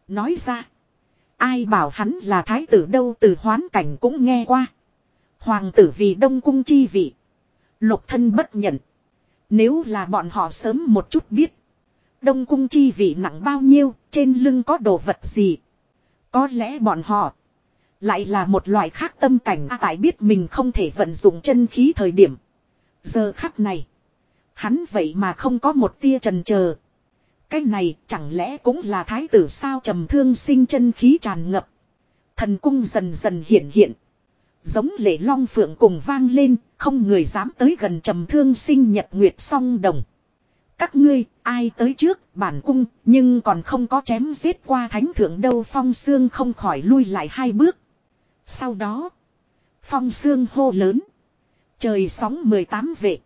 Nói ra. Ai bảo hắn là thái tử đâu từ hoán cảnh cũng nghe qua. Hoàng tử vì đông cung chi vị. Lục thân bất nhận. Nếu là bọn họ sớm một chút biết. Đông cung chi vị nặng bao nhiêu, trên lưng có đồ vật gì. Có lẽ bọn họ lại là một loại khác tâm cảnh à, tại biết mình không thể vận dụng chân khí thời điểm. Giờ khắc này, hắn vậy mà không có một tia trần chờ. Cái này chẳng lẽ cũng là thái tử sao trầm thương sinh chân khí tràn ngập. Thần cung dần dần hiện hiện. Giống lệ long phượng cùng vang lên, không người dám tới gần trầm thương sinh nhật nguyệt song đồng. các ngươi, ai tới trước, bản cung, nhưng còn không có chém giết qua thánh thượng đâu phong xương không khỏi lui lại hai bước. Sau đó, phong xương hô lớn. Trời sóng 18 vệ.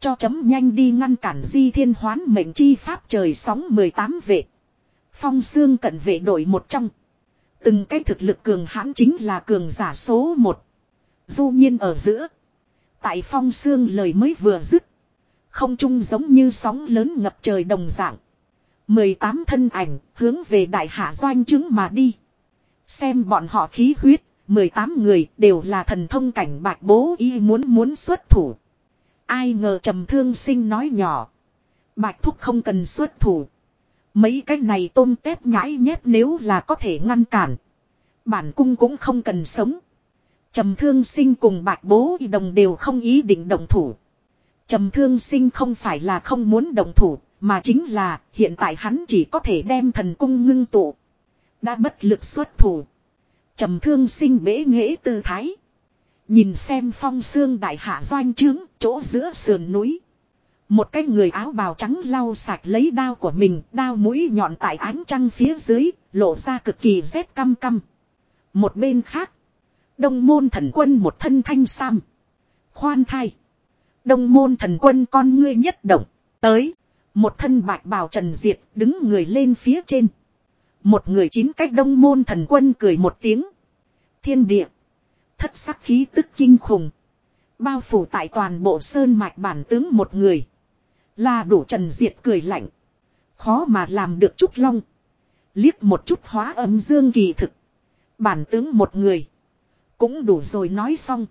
Cho chấm nhanh đi ngăn cản di thiên hoán mệnh chi pháp trời sóng 18 vệ. Phong xương cận vệ đội một trong. Từng cái thực lực cường hãn chính là cường giả số một. Du nhiên ở giữa. Tại phong xương lời mới vừa dứt. Không trung giống như sóng lớn ngập trời đồng dạng. 18 thân ảnh hướng về đại hạ doanh chứng mà đi. Xem bọn họ khí huyết, 18 người đều là thần thông cảnh bạc bố y muốn muốn xuất thủ. Ai ngờ trầm thương sinh nói nhỏ. Bạch thúc không cần xuất thủ. Mấy cái này tôm tép nhãi nhép nếu là có thể ngăn cản. Bản cung cũng không cần sống. Trầm thương sinh cùng bạch bố y đồng đều không ý định động thủ. Trầm thương sinh không phải là không muốn động thủ, mà chính là hiện tại hắn chỉ có thể đem thần cung ngưng tụ. Đã bất lực xuất thủ. Trầm thương sinh bế nghệ tư thái. Nhìn xem phong xương đại hạ doanh trướng, chỗ giữa sườn núi. Một cái người áo bào trắng lau sạch lấy đao của mình, đao mũi nhọn tại ánh trăng phía dưới, lộ ra cực kỳ rét căm căm. Một bên khác, đông môn thần quân một thân thanh sam. Khoan thai. Đông môn thần quân con ngươi nhất động, tới. Một thân bạch bào trần diệt, đứng người lên phía trên. Một người chín cách đông môn thần quân cười một tiếng. Thiên địa. Thất sắc khí tức kinh khủng. Bao phủ tại toàn bộ sơn mạch bản tướng một người. Là đủ trần diệt cười lạnh. Khó mà làm được chút long. Liếc một chút hóa âm dương kỳ thực. Bản tướng một người. Cũng đủ rồi nói xong.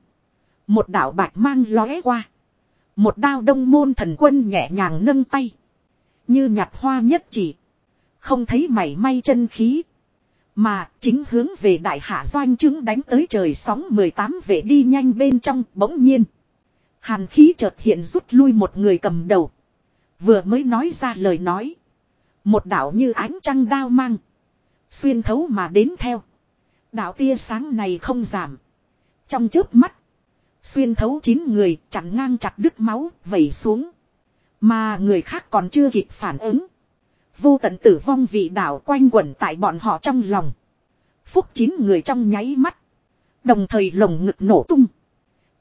Một đạo bạch mang lóe qua. Một đao đông môn thần quân nhẹ nhàng nâng tay. Như nhặt hoa nhất chỉ. Không thấy mảy may chân khí. Mà chính hướng về đại hạ doanh chứng đánh tới trời sóng 18 vệ đi nhanh bên trong bỗng nhiên. Hàn khí chợt hiện rút lui một người cầm đầu. Vừa mới nói ra lời nói. Một đạo như ánh trăng đao mang. Xuyên thấu mà đến theo. Đạo tia sáng này không giảm. Trong chớp mắt. Xuyên thấu chín người chặn ngang chặt đứt máu vẩy xuống. Mà người khác còn chưa kịp phản ứng. Vô tận tử vong vị đảo quanh quẩn tại bọn họ trong lòng. Phúc chín người trong nháy mắt. Đồng thời lồng ngực nổ tung.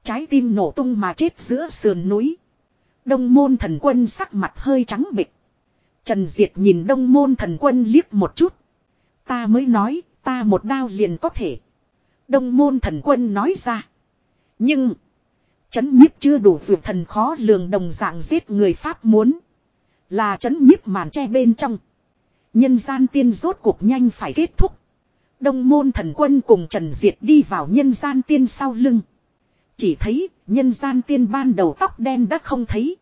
Trái tim nổ tung mà chết giữa sườn núi. Đông môn thần quân sắc mặt hơi trắng bịch. Trần Diệt nhìn đông môn thần quân liếc một chút. Ta mới nói, ta một đao liền có thể. Đông môn thần quân nói ra. Nhưng, chấn nhiếp chưa đủ vượt thần khó lường đồng dạng giết người Pháp muốn. Là chấn nhiếp màn che bên trong. Nhân gian tiên rốt cuộc nhanh phải kết thúc. Đông môn thần quân cùng Trần Diệt đi vào nhân gian tiên sau lưng. Chỉ thấy nhân gian tiên ban đầu tóc đen đã không thấy.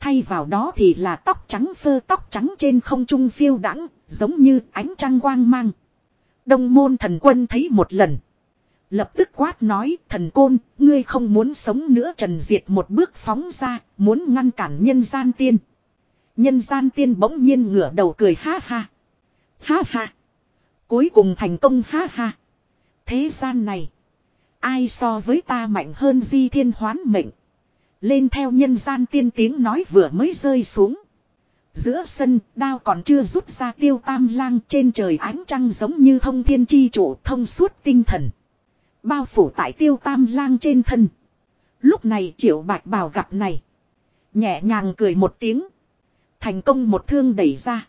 Thay vào đó thì là tóc trắng phơ tóc trắng trên không trung phiêu đãng giống như ánh trăng quang mang. Đông môn thần quân thấy một lần. Lập tức quát nói thần côn, ngươi không muốn sống nữa Trần Diệt một bước phóng ra, muốn ngăn cản nhân gian tiên. Nhân gian tiên bỗng nhiên ngửa đầu cười ha ha. Ha ha. Cuối cùng thành công ha ha. Thế gian này. Ai so với ta mạnh hơn di thiên hoán mệnh. Lên theo nhân gian tiên tiếng nói vừa mới rơi xuống. Giữa sân, đao còn chưa rút ra tiêu tam lang trên trời ánh trăng giống như thông thiên chi chủ thông suốt tinh thần. Bao phủ tại tiêu tam lang trên thân. Lúc này triệu bạch bào gặp này. Nhẹ nhàng cười một tiếng. Thành công một thương đẩy ra.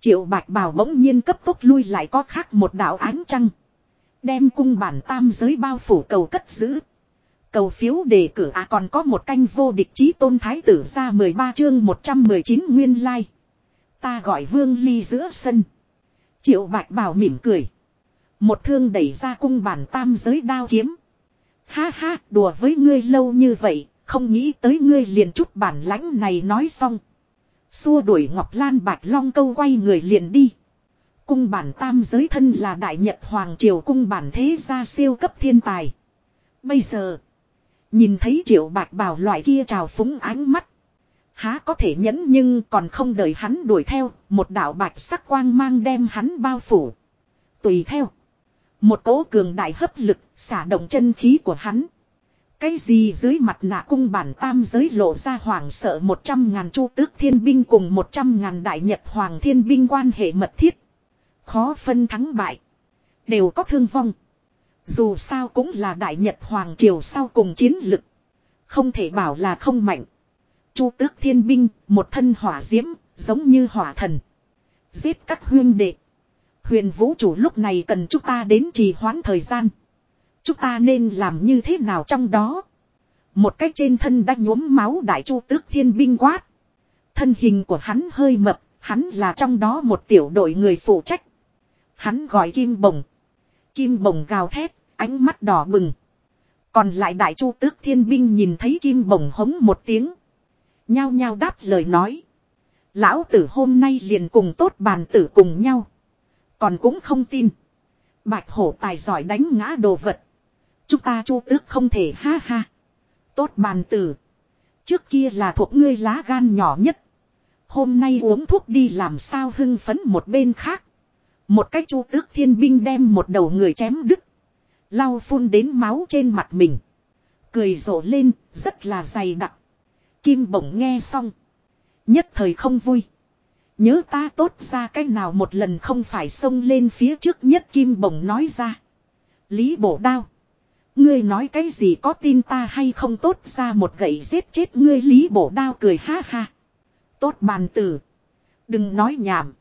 Triệu bạch bào bỗng nhiên cấp tốc lui lại có khác một đạo ánh trăng. Đem cung bản tam giới bao phủ cầu cất giữ. Cầu phiếu đề cử à còn có một canh vô địch chí tôn thái tử ra 13 chương 119 nguyên lai. Ta gọi vương ly giữa sân. Triệu bạch bảo mỉm cười. Một thương đẩy ra cung bản tam giới đao kiếm. Ha ha, đùa với ngươi lâu như vậy, không nghĩ tới ngươi liền chút bản lãnh này nói xong. Xua đuổi Ngọc Lan Bạch Long câu quay người liền đi. Cung bản tam giới thân là đại nhật hoàng triều cung bản thế gia siêu cấp thiên tài. Bây giờ, nhìn thấy triệu bạch bảo loại kia trào phúng ánh mắt. Há có thể nhẫn nhưng còn không đợi hắn đuổi theo, một đạo bạch sắc quang mang đem hắn bao phủ. Tùy theo. Một cỗ cường đại hấp lực xả động chân khí của hắn. Cái gì dưới mặt nạ cung bản tam giới lộ ra hoảng sợ một trăm ngàn chu tước thiên binh cùng một trăm ngàn đại nhật hoàng thiên binh quan hệ mật thiết. Khó phân thắng bại. Đều có thương vong. Dù sao cũng là đại nhật hoàng triều sau cùng chiến lực. Không thể bảo là không mạnh. Chu tước thiên binh, một thân hỏa diễm, giống như hỏa thần. Giết các huyên đệ. Huyền vũ chủ lúc này cần chúng ta đến trì hoãn thời gian. Chúng ta nên làm như thế nào trong đó? Một cách trên thân đã nhuốm máu đại chu tước thiên binh quát. Thân hình của hắn hơi mập, hắn là trong đó một tiểu đội người phụ trách. Hắn gọi kim bồng. Kim bồng gào thét, ánh mắt đỏ bừng. Còn lại đại chu tước thiên binh nhìn thấy kim bồng hống một tiếng. Nhao nhao đáp lời nói. Lão tử hôm nay liền cùng tốt bàn tử cùng nhau. Còn cũng không tin. Bạch hổ tài giỏi đánh ngã đồ vật. Chúng ta chu tước không thể ha ha. Tốt bàn tử. Trước kia là thuộc ngươi lá gan nhỏ nhất. Hôm nay uống thuốc đi làm sao hưng phấn một bên khác. Một cách chu tước thiên binh đem một đầu người chém đứt. Lau phun đến máu trên mặt mình. Cười rộ lên, rất là dày đặc. Kim bổng nghe xong. Nhất thời không vui. Nhớ ta tốt ra cách nào một lần không phải xông lên phía trước nhất kim bổng nói ra. Lý bổ đao. Ngươi nói cái gì có tin ta hay không tốt ra một gậy giết chết ngươi lý bổ đao cười ha ha. Tốt bàn tử. Đừng nói nhảm.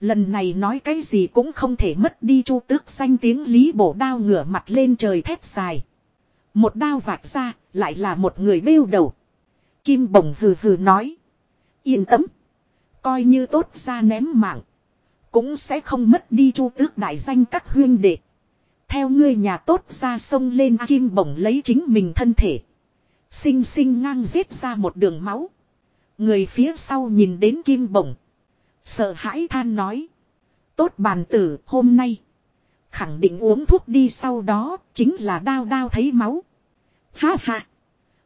Lần này nói cái gì cũng không thể mất đi chu tước xanh tiếng lý bổ đao ngửa mặt lên trời thét dài. Một đao vạch ra, lại là một người bêu đầu. Kim bổng hừ hừ nói. Yên tâm. Coi như tốt ra ném mạng. Cũng sẽ không mất đi chu tước đại danh các huyên đệ. Theo ngươi nhà tốt ra sông lên kim bổng lấy chính mình thân thể. Xinh xinh ngang giết ra một đường máu. Người phía sau nhìn đến kim bổng. Sợ hãi than nói. Tốt bàn tử hôm nay. Khẳng định uống thuốc đi sau đó chính là đau đau thấy máu. Ha ha.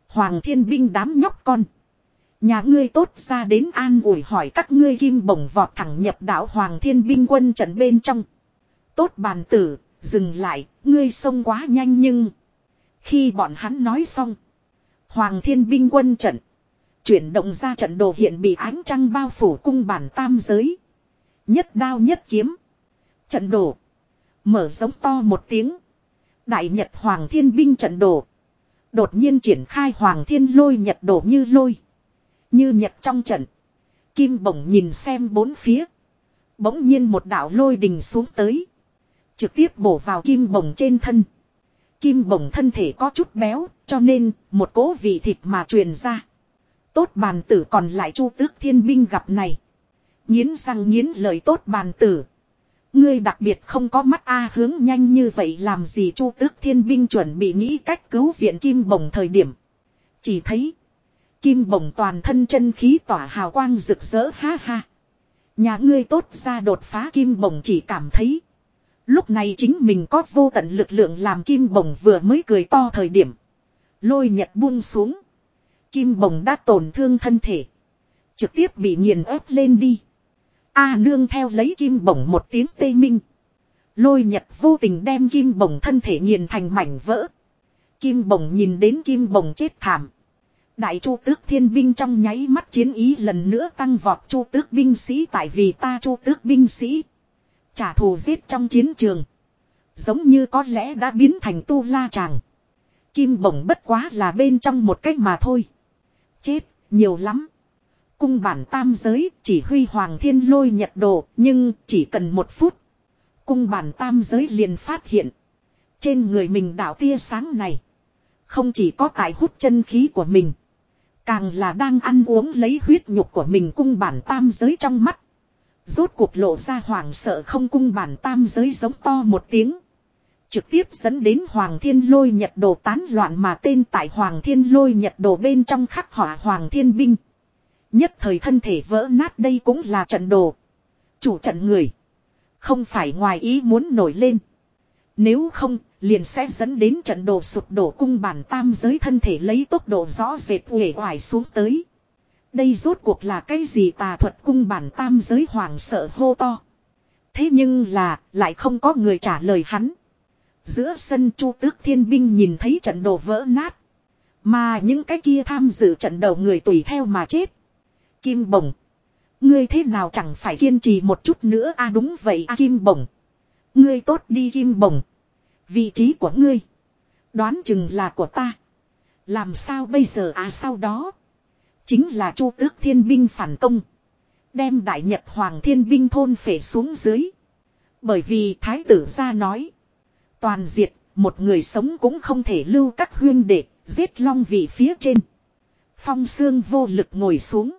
Hoàng thiên binh đám nhóc con. Nhà ngươi tốt ra đến an ủi hỏi các ngươi kim bổng vọt thẳng nhập đảo Hoàng thiên binh quân trận bên trong. Tốt bàn tử, dừng lại, ngươi xông quá nhanh nhưng. Khi bọn hắn nói xong. Hoàng thiên binh quân trận. Chuyển động ra trận đồ hiện bị ánh trăng bao phủ cung bản tam giới. Nhất đao nhất kiếm. Trận đồ. Mở giống to một tiếng. Đại Nhật Hoàng Thiên binh trận đồ. Đột nhiên triển khai Hoàng Thiên lôi Nhật đổ như lôi. Như Nhật trong trận. Kim bổng nhìn xem bốn phía. Bỗng nhiên một đạo lôi đình xuống tới. Trực tiếp bổ vào kim bổng trên thân. Kim bổng thân thể có chút béo, cho nên một cố vị thịt mà truyền ra. Tốt bàn tử còn lại chu tước thiên binh gặp này. Nhiến răng nhiến lời tốt bàn tử. Ngươi đặc biệt không có mắt A hướng nhanh như vậy làm gì chu tước thiên binh chuẩn bị nghĩ cách cứu viện kim bồng thời điểm. Chỉ thấy. Kim bồng toàn thân chân khí tỏa hào quang rực rỡ, ha ha. Nhà ngươi tốt ra đột phá kim bồng chỉ cảm thấy. Lúc này chính mình có vô tận lực lượng làm kim bồng vừa mới cười to thời điểm. Lôi nhật buông xuống. Kim bồng đã tổn thương thân thể. Trực tiếp bị nghiền ép lên đi. A nương theo lấy kim bồng một tiếng tê minh. Lôi nhật vô tình đem kim bồng thân thể nghiền thành mảnh vỡ. Kim bồng nhìn đến kim bồng chết thảm. Đại chu tước thiên binh trong nháy mắt chiến ý lần nữa tăng vọt chu tước binh sĩ tại vì ta chu tước binh sĩ. Trả thù giết trong chiến trường. Giống như có lẽ đã biến thành tu la chàng. Kim bổng bất quá là bên trong một cách mà thôi. Chết, nhiều lắm. Cung bản tam giới chỉ huy hoàng thiên lôi nhật đồ nhưng chỉ cần một phút. Cung bản tam giới liền phát hiện. Trên người mình đảo tia sáng này. Không chỉ có tại hút chân khí của mình. Càng là đang ăn uống lấy huyết nhục của mình cung bản tam giới trong mắt. Rốt cuộc lộ ra hoàng sợ không cung bản tam giới giống to một tiếng. Trực tiếp dẫn đến Hoàng Thiên Lôi Nhật Đồ tán loạn mà tên tại Hoàng Thiên Lôi Nhật Đồ bên trong khắc họa Hoàng Thiên Binh. Nhất thời thân thể vỡ nát đây cũng là trận đồ. Chủ trận người. Không phải ngoài ý muốn nổi lên. Nếu không, liền sẽ dẫn đến trận đồ sụp đổ cung bản tam giới thân thể lấy tốc độ rõ rệt uể oải xuống tới. Đây rốt cuộc là cái gì tà thuật cung bản tam giới hoàng sợ hô to. Thế nhưng là, lại không có người trả lời hắn. Giữa sân chu tước thiên binh nhìn thấy trận đồ vỡ nát. Mà những cái kia tham dự trận đầu người tùy theo mà chết. Kim bổng. Ngươi thế nào chẳng phải kiên trì một chút nữa a à đúng vậy a à Kim bổng. Ngươi tốt đi Kim bổng. Vị trí của ngươi. Đoán chừng là của ta. Làm sao bây giờ à sau đó. Chính là chu tước thiên binh phản công. Đem đại nhật hoàng thiên binh thôn phể xuống dưới. Bởi vì thái tử ra nói. Toàn diệt, một người sống cũng không thể lưu các huyên đệ, giết long vị phía trên. Phong xương vô lực ngồi xuống.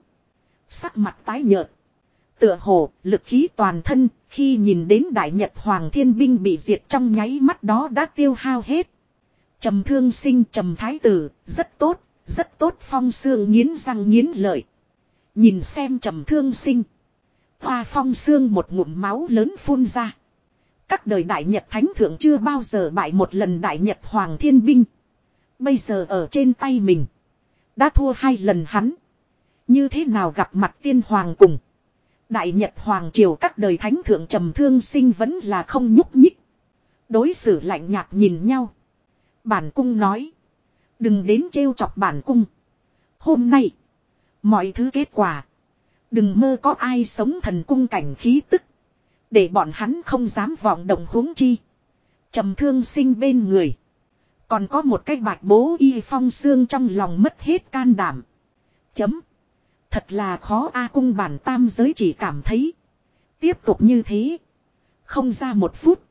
Sắc mặt tái nhợt. Tựa hồ, lực khí toàn thân, khi nhìn đến đại nhật hoàng thiên binh bị diệt trong nháy mắt đó đã tiêu hao hết. Trầm thương sinh trầm thái tử, rất tốt, rất tốt phong xương nghiến răng nghiến lợi. Nhìn xem trầm thương sinh. Hoa phong xương một ngụm máu lớn phun ra. Các đời đại nhật thánh thượng chưa bao giờ bại một lần đại nhật hoàng thiên binh. Bây giờ ở trên tay mình. Đã thua hai lần hắn. Như thế nào gặp mặt tiên hoàng cùng. Đại Nhật Hoàng Triều các đời thánh thượng trầm thương sinh vẫn là không nhúc nhích. Đối xử lạnh nhạt nhìn nhau. Bản cung nói. Đừng đến trêu chọc bản cung. Hôm nay. Mọi thứ kết quả. Đừng mơ có ai sống thần cung cảnh khí tức. Để bọn hắn không dám vọng động huống chi. trầm thương sinh bên người. Còn có một cái bạch bố y phong xương trong lòng mất hết can đảm. Chấm. Thật là khó A cung bản tam giới chỉ cảm thấy. Tiếp tục như thế. Không ra một phút.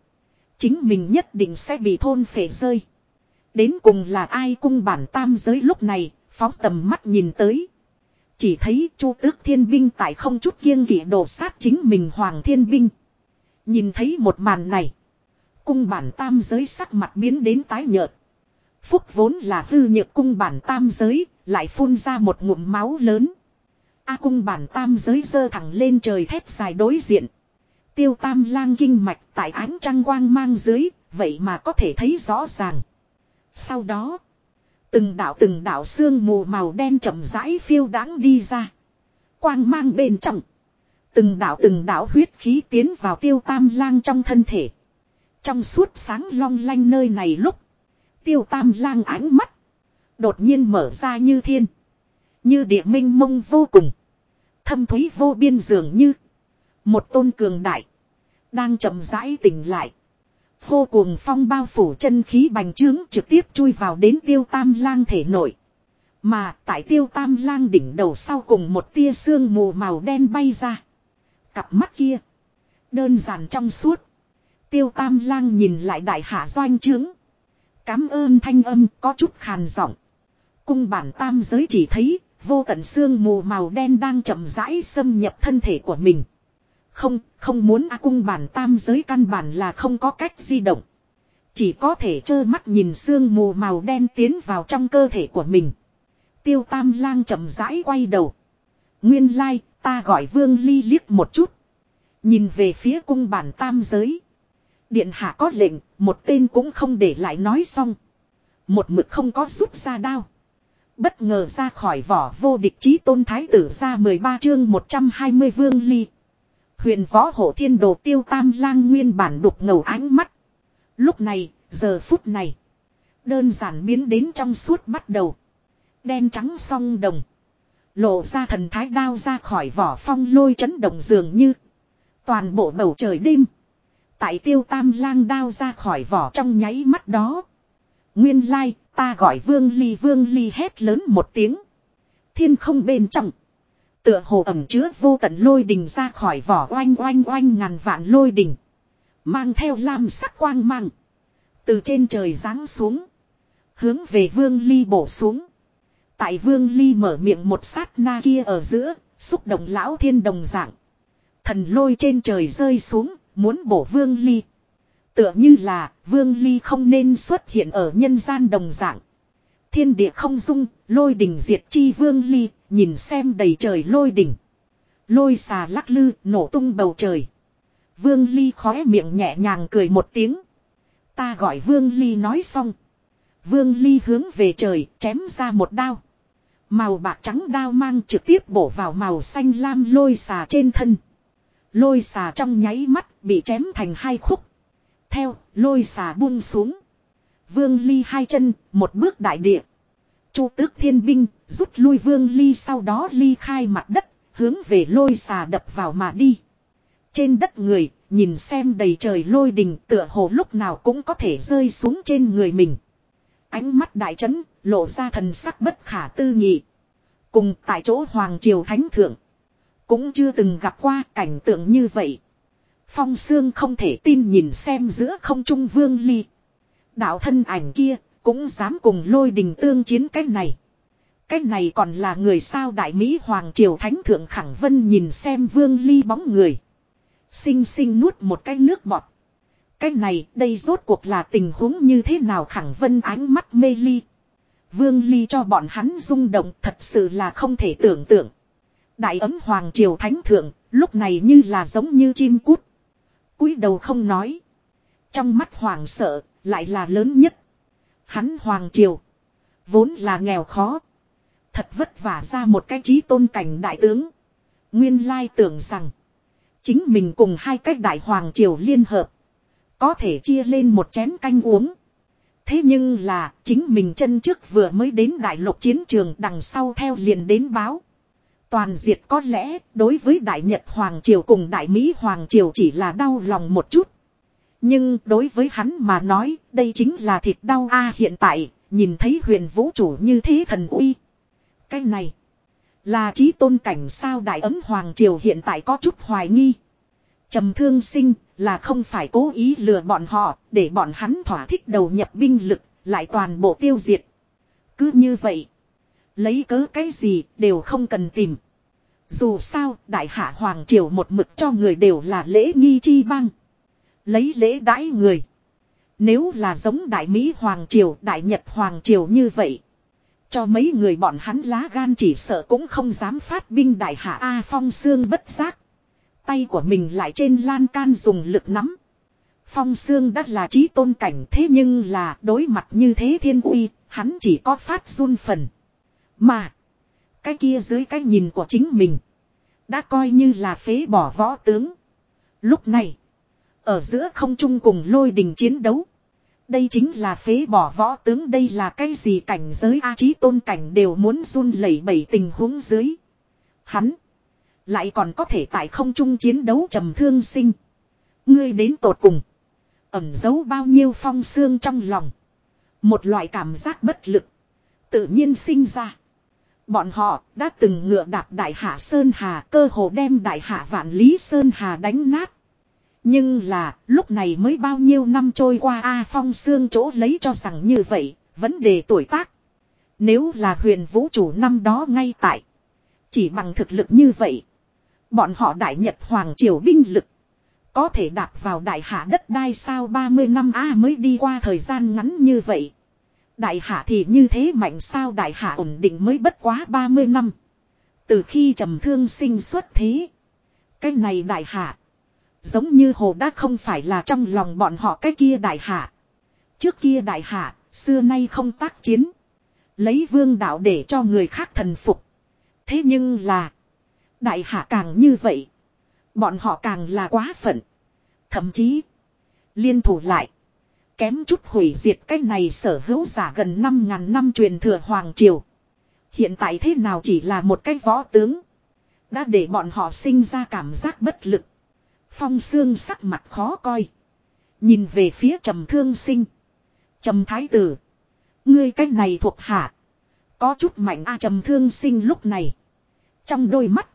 Chính mình nhất định sẽ bị thôn phệ rơi. Đến cùng là ai cung bản tam giới lúc này, phóng tầm mắt nhìn tới. Chỉ thấy chu tước thiên binh tại không chút kiêng kỵ đổ sát chính mình hoàng thiên binh. Nhìn thấy một màn này. Cung bản tam giới sắc mặt biến đến tái nhợt. Phúc vốn là hư nhược cung bản tam giới, lại phun ra một ngụm máu lớn. A cung bản tam giới dơ thẳng lên trời thép dài đối diện. Tiêu tam lang kinh mạch tại ánh trăng quang mang dưới, vậy mà có thể thấy rõ ràng. Sau đó, từng đạo từng đạo xương mù màu đen chậm rãi phiêu đáng đi ra. Quang mang bên trong. Từng đạo từng đạo huyết khí tiến vào tiêu tam lang trong thân thể. Trong suốt sáng long lanh nơi này lúc. Tiêu tam lang ánh mắt. Đột nhiên mở ra như thiên. Như địa minh mông vô cùng. Thâm thúy vô biên dường như. Một tôn cường đại. Đang chậm rãi tỉnh lại. Hô cuồng phong bao phủ chân khí bành trướng trực tiếp chui vào đến tiêu tam lang thể nội. Mà tại tiêu tam lang đỉnh đầu sau cùng một tia sương mù màu đen bay ra. Cặp mắt kia. Đơn giản trong suốt. Tiêu tam lang nhìn lại đại hạ doanh trướng. Cám ơn thanh âm có chút khàn giọng. Cung bản tam giới chỉ thấy vô tận xương mù màu đen đang chậm rãi xâm nhập thân thể của mình. Không, không muốn A cung bản tam giới căn bản là không có cách di động. Chỉ có thể trơ mắt nhìn xương mù màu đen tiến vào trong cơ thể của mình. Tiêu tam lang chậm rãi quay đầu. Nguyên lai, ta gọi vương ly liếc một chút. Nhìn về phía cung bản tam giới. Điện hạ có lệnh, một tên cũng không để lại nói xong. Một mực không có rút ra đao. Bất ngờ ra khỏi vỏ vô địch chí tôn thái tử ra 13 chương 120 vương ly. Huyền võ hộ thiên đồ tiêu tam lang nguyên bản đục ngầu ánh mắt. Lúc này, giờ phút này. Đơn giản biến đến trong suốt bắt đầu. Đen trắng song đồng. Lộ ra thần thái đao ra khỏi vỏ phong lôi chấn động dường như. Toàn bộ bầu trời đêm. Tại tiêu tam lang đao ra khỏi vỏ trong nháy mắt đó. Nguyên lai, ta gọi vương ly vương ly hét lớn một tiếng. Thiên không bên trong. Tựa hồ ẩm chứa vô tận lôi đình ra khỏi vỏ oanh oanh oanh ngàn vạn lôi đình. Mang theo lam sắc quang mang. Từ trên trời giáng xuống. Hướng về vương ly bổ xuống. Tại vương ly mở miệng một sát na kia ở giữa, xúc động lão thiên đồng dạng. Thần lôi trên trời rơi xuống, muốn bổ vương ly. Tựa như là vương ly không nên xuất hiện ở nhân gian đồng dạng. Thiên địa không dung, lôi đỉnh diệt chi vương ly, nhìn xem đầy trời lôi đỉnh. Lôi xà lắc lư, nổ tung bầu trời. Vương ly khóe miệng nhẹ nhàng cười một tiếng. Ta gọi vương ly nói xong. Vương ly hướng về trời, chém ra một đao. Màu bạc trắng đao mang trực tiếp bổ vào màu xanh lam lôi xà trên thân. Lôi xà trong nháy mắt bị chém thành hai khúc. Theo, lôi xà buông xuống. Vương ly hai chân, một bước đại địa. Chu tước thiên binh, rút lui vương ly sau đó ly khai mặt đất, hướng về lôi xà đập vào mà đi. Trên đất người, nhìn xem đầy trời lôi đình tựa hồ lúc nào cũng có thể rơi xuống trên người mình. Ánh mắt đại chấn, lộ ra thần sắc bất khả tư nghị. Cùng tại chỗ Hoàng Triều Thánh Thượng. Cũng chưa từng gặp qua cảnh tượng như vậy. Phong Sương không thể tin nhìn xem giữa không trung vương ly. Đạo thân ảnh kia cũng dám cùng lôi đình tương chiến cái này. Cái này còn là người sao đại Mỹ Hoàng Triều Thánh Thượng Khẳng Vân nhìn xem vương ly bóng người. Xinh xinh nuốt một cái nước bọt. Cái này, đây rốt cuộc là tình huống như thế nào Khẳng Vân ánh mắt mê ly. Vương ly cho bọn hắn rung động, thật sự là không thể tưởng tượng. Đại ấm Hoàng Triều Thánh Thượng, lúc này như là giống như chim cút. cúi đầu không nói. Trong mắt hoàng sợ, lại là lớn nhất. Hắn Hoàng Triều. Vốn là nghèo khó. Thật vất vả ra một cái trí tôn cảnh đại tướng. Nguyên lai tưởng rằng. Chính mình cùng hai cách đại Hoàng Triều liên hợp. Có thể chia lên một chén canh uống. Thế nhưng là, chính mình chân trước vừa mới đến đại lục chiến trường đằng sau theo liền đến báo. Toàn diệt có lẽ, đối với Đại Nhật Hoàng Triều cùng Đại Mỹ Hoàng Triều chỉ là đau lòng một chút. Nhưng đối với hắn mà nói, đây chính là thịt đau a hiện tại, nhìn thấy huyền vũ chủ như thế thần uy. Cái này, là trí tôn cảnh sao Đại ấm Hoàng Triều hiện tại có chút hoài nghi trầm thương sinh là không phải cố ý lừa bọn họ, để bọn hắn thỏa thích đầu nhập binh lực, lại toàn bộ tiêu diệt. Cứ như vậy. Lấy cớ cái gì đều không cần tìm. Dù sao, đại hạ hoàng triều một mực cho người đều là lễ nghi chi băng. Lấy lễ đãi người. Nếu là giống đại Mỹ hoàng triều, đại Nhật hoàng triều như vậy. Cho mấy người bọn hắn lá gan chỉ sợ cũng không dám phát binh đại hạ A phong xương bất giác. Tay của mình lại trên lan can dùng lực nắm. Phong xương đã là trí tôn cảnh thế nhưng là đối mặt như thế thiên uy, hắn chỉ có phát run phần. Mà, cái kia dưới cái nhìn của chính mình, đã coi như là phế bỏ võ tướng. Lúc này, ở giữa không trung cùng lôi đình chiến đấu. Đây chính là phế bỏ võ tướng đây là cái gì cảnh giới A trí tôn cảnh đều muốn run lẩy bẩy tình huống dưới. Hắn lại còn có thể tại không trung chiến đấu trầm thương sinh. Ngươi đến tột cùng. Ẩm giấu bao nhiêu phong xương trong lòng. Một loại cảm giác bất lực. Tự nhiên sinh ra. Bọn họ đã từng ngựa đạp đại hạ Sơn Hà cơ hồ đem đại hạ vạn lý Sơn Hà đánh nát. Nhưng là lúc này mới bao nhiêu năm trôi qua A Phong xương chỗ lấy cho rằng như vậy, vấn đề tuổi tác. Nếu là huyền vũ chủ năm đó ngay tại. Chỉ bằng thực lực như vậy. Bọn họ đại nhật hoàng triều binh lực. Có thể đạp vào đại hạ đất đai sao 30 năm A mới đi qua thời gian ngắn như vậy. Đại hạ thì như thế mạnh sao đại hạ ổn định mới bất quá 30 năm. Từ khi trầm thương sinh xuất thế. Cái này đại hạ. Giống như hồ đã không phải là trong lòng bọn họ cái kia đại hạ. Trước kia đại hạ, xưa nay không tác chiến. Lấy vương đạo để cho người khác thần phục. Thế nhưng là. Đại hạ càng như vậy. Bọn họ càng là quá phận. Thậm chí. Liên thủ lại. Kém chút hủy diệt cái này sở hữu giả gần 5.000 năm truyền thừa Hoàng Triều. Hiện tại thế nào chỉ là một cái võ tướng. Đã để bọn họ sinh ra cảm giác bất lực. Phong xương sắc mặt khó coi. Nhìn về phía trầm thương sinh. Trầm thái tử. Ngươi cách này thuộc hạ. Có chút mạnh a trầm thương sinh lúc này. Trong đôi mắt.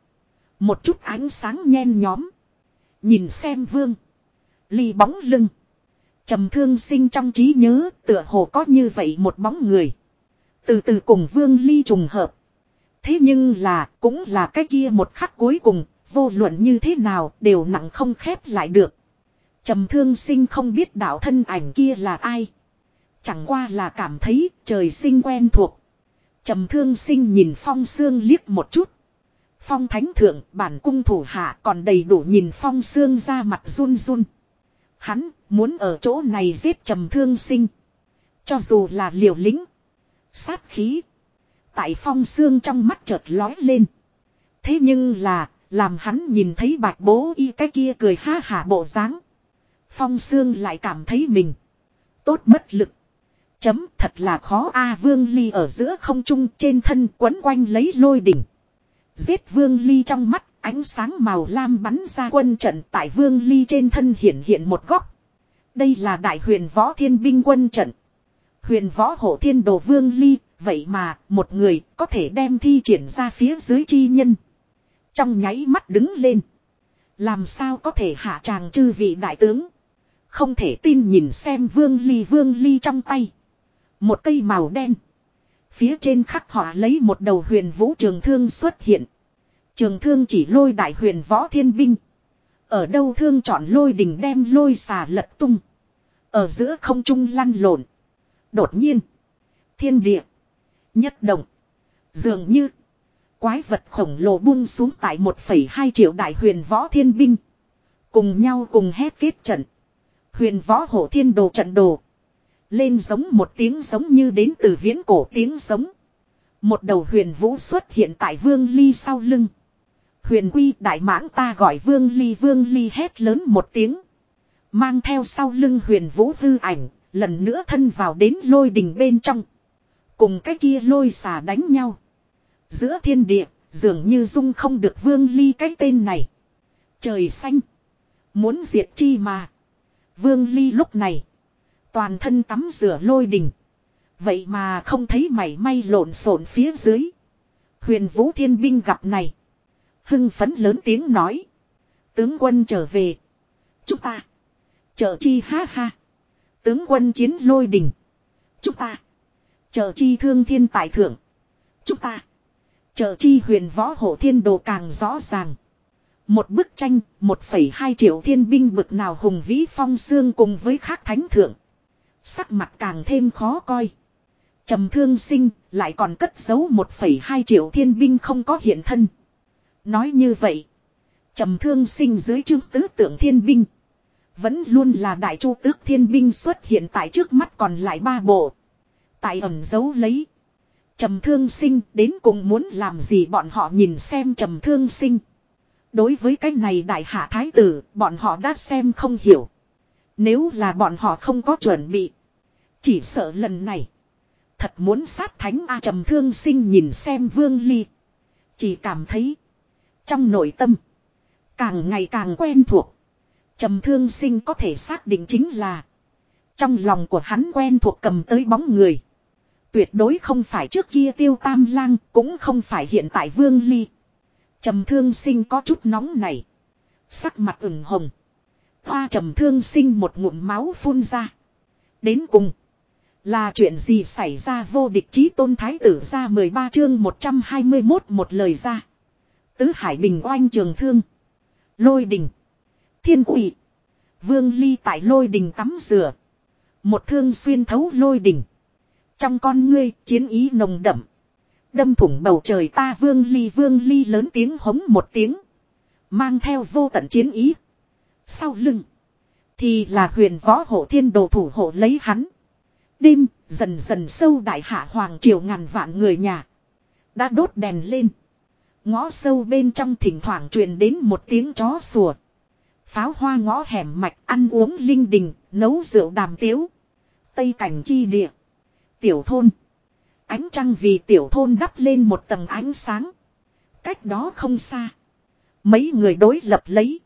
Một chút ánh sáng nhen nhóm. Nhìn xem vương. Ly bóng lưng. trầm thương sinh trong trí nhớ, tựa hồ có như vậy một bóng người. Từ từ cùng vương ly trùng hợp. Thế nhưng là, cũng là cái kia một khắc cuối cùng. Vô luận như thế nào, đều nặng không khép lại được. trầm thương sinh không biết đạo thân ảnh kia là ai. Chẳng qua là cảm thấy, trời sinh quen thuộc. trầm thương sinh nhìn phong xương liếc một chút. Phong thánh thượng, bản cung thủ hạ còn đầy đủ nhìn phong xương ra mặt run run. Hắn muốn ở chỗ này giết trầm thương sinh. Cho dù là liều lĩnh. Sát khí. Tại phong xương trong mắt chợt lói lên. Thế nhưng là, làm hắn nhìn thấy bạch bố y cái kia cười ha hả bộ dáng. Phong xương lại cảm thấy mình. Tốt bất lực. Chấm thật là khó a Vương Ly ở giữa không trung trên thân quấn quanh lấy lôi đỉnh. Giết Vương Ly trong mắt ánh sáng màu lam bắn ra quân trận tại Vương Ly trên thân hiện hiện một góc. Đây là đại huyền võ thiên binh quân trận. Huyền võ hộ thiên đồ Vương Ly, vậy mà một người có thể đem thi triển ra phía dưới chi nhân. Trong nháy mắt đứng lên. Làm sao có thể hạ tràng chư vị đại tướng. Không thể tin nhìn xem Vương Ly Vương Ly trong tay. Một cây màu đen. Phía trên khắc họa lấy một đầu huyền vũ trường thương xuất hiện. Trường thương chỉ lôi đại huyền võ thiên binh. Ở đâu thương chọn lôi đình đem lôi xà lật tung. Ở giữa không trung lăn lộn. Đột nhiên. Thiên địa. Nhất động. Dường như. Quái vật khổng lồ buông xuống tại 1,2 triệu đại huyền võ thiên binh. Cùng nhau cùng hét kết trận. Huyền võ hộ thiên đồ trận đồ. Lên giống một tiếng giống như đến từ viễn cổ tiếng giống. Một đầu huyền vũ xuất hiện tại vương ly sau lưng. Huyền quy đại mãng ta gọi vương ly vương ly hét lớn một tiếng. Mang theo sau lưng huyền vũ hư ảnh, lần nữa thân vào đến lôi đình bên trong. Cùng cái kia lôi xà đánh nhau. Giữa thiên địa, dường như dung không được vương ly cái tên này. Trời xanh. Muốn diệt chi mà. Vương ly lúc này. Toàn thân tắm rửa lôi đình. Vậy mà không thấy mảy may lộn xộn phía dưới. Huyền vũ thiên binh gặp này. Hưng phấn lớn tiếng nói. Tướng quân trở về. Chúng ta. Chợ chi ha ha. Tướng quân chiến lôi đình. Chúng ta. Chợ chi thương thiên tài thượng. Chúng ta. Chợ chi huyền võ hộ thiên đồ càng rõ ràng. Một bức tranh, 1,2 triệu thiên binh bực nào hùng vĩ phong xương cùng với khác thánh thượng. Sắc mặt càng thêm khó coi. trầm thương sinh, lại còn cất giấu 1,2 triệu thiên binh không có hiện thân. Nói như vậy, trầm thương sinh dưới chương tứ tượng thiên binh. Vẫn luôn là đại chu tước thiên binh xuất hiện tại trước mắt còn lại ba bộ. Tại ẩn giấu lấy. Trầm thương sinh đến cùng muốn làm gì bọn họ nhìn xem trầm thương sinh. Đối với cái này đại hạ thái tử, bọn họ đã xem không hiểu. Nếu là bọn họ không có chuẩn bị. Chỉ sợ lần này. Thật muốn sát thánh A trầm thương sinh nhìn xem vương ly. Chỉ cảm thấy. Trong nội tâm. Càng ngày càng quen thuộc. Trầm thương sinh có thể xác định chính là. Trong lòng của hắn quen thuộc cầm tới bóng người. Tuyệt đối không phải trước kia tiêu tam lang, cũng không phải hiện tại vương ly. Trầm thương sinh có chút nóng này. Sắc mặt ửng hồng. Hoa trầm thương sinh một ngụm máu phun ra. Đến cùng. Là chuyện gì xảy ra vô địch chí tôn thái tử ra 13 chương 121 một lời ra. Tứ Hải Bình oanh trường thương. Lôi đình. Thiên quỷ. Vương ly tại lôi đình tắm rửa. Một thương xuyên thấu lôi đình. Trong con ngươi chiến ý nồng đậm. Đâm thủng bầu trời ta vương ly vương ly lớn tiếng hống một tiếng. Mang theo vô tận chiến ý. Sau lưng. Thì là huyền võ hộ thiên đồ thủ hộ lấy hắn. Đêm dần dần sâu đại hạ hoàng triều ngàn vạn người nhà. Đã đốt đèn lên. Ngõ sâu bên trong thỉnh thoảng truyền đến một tiếng chó sủa. Pháo hoa ngõ hẻm mạch ăn uống linh đình, nấu rượu đàm tiếu. Tây cảnh chi địa. Tiểu thôn. Ánh trăng vì tiểu thôn đắp lên một tầng ánh sáng. Cách đó không xa. Mấy người đối lập lấy.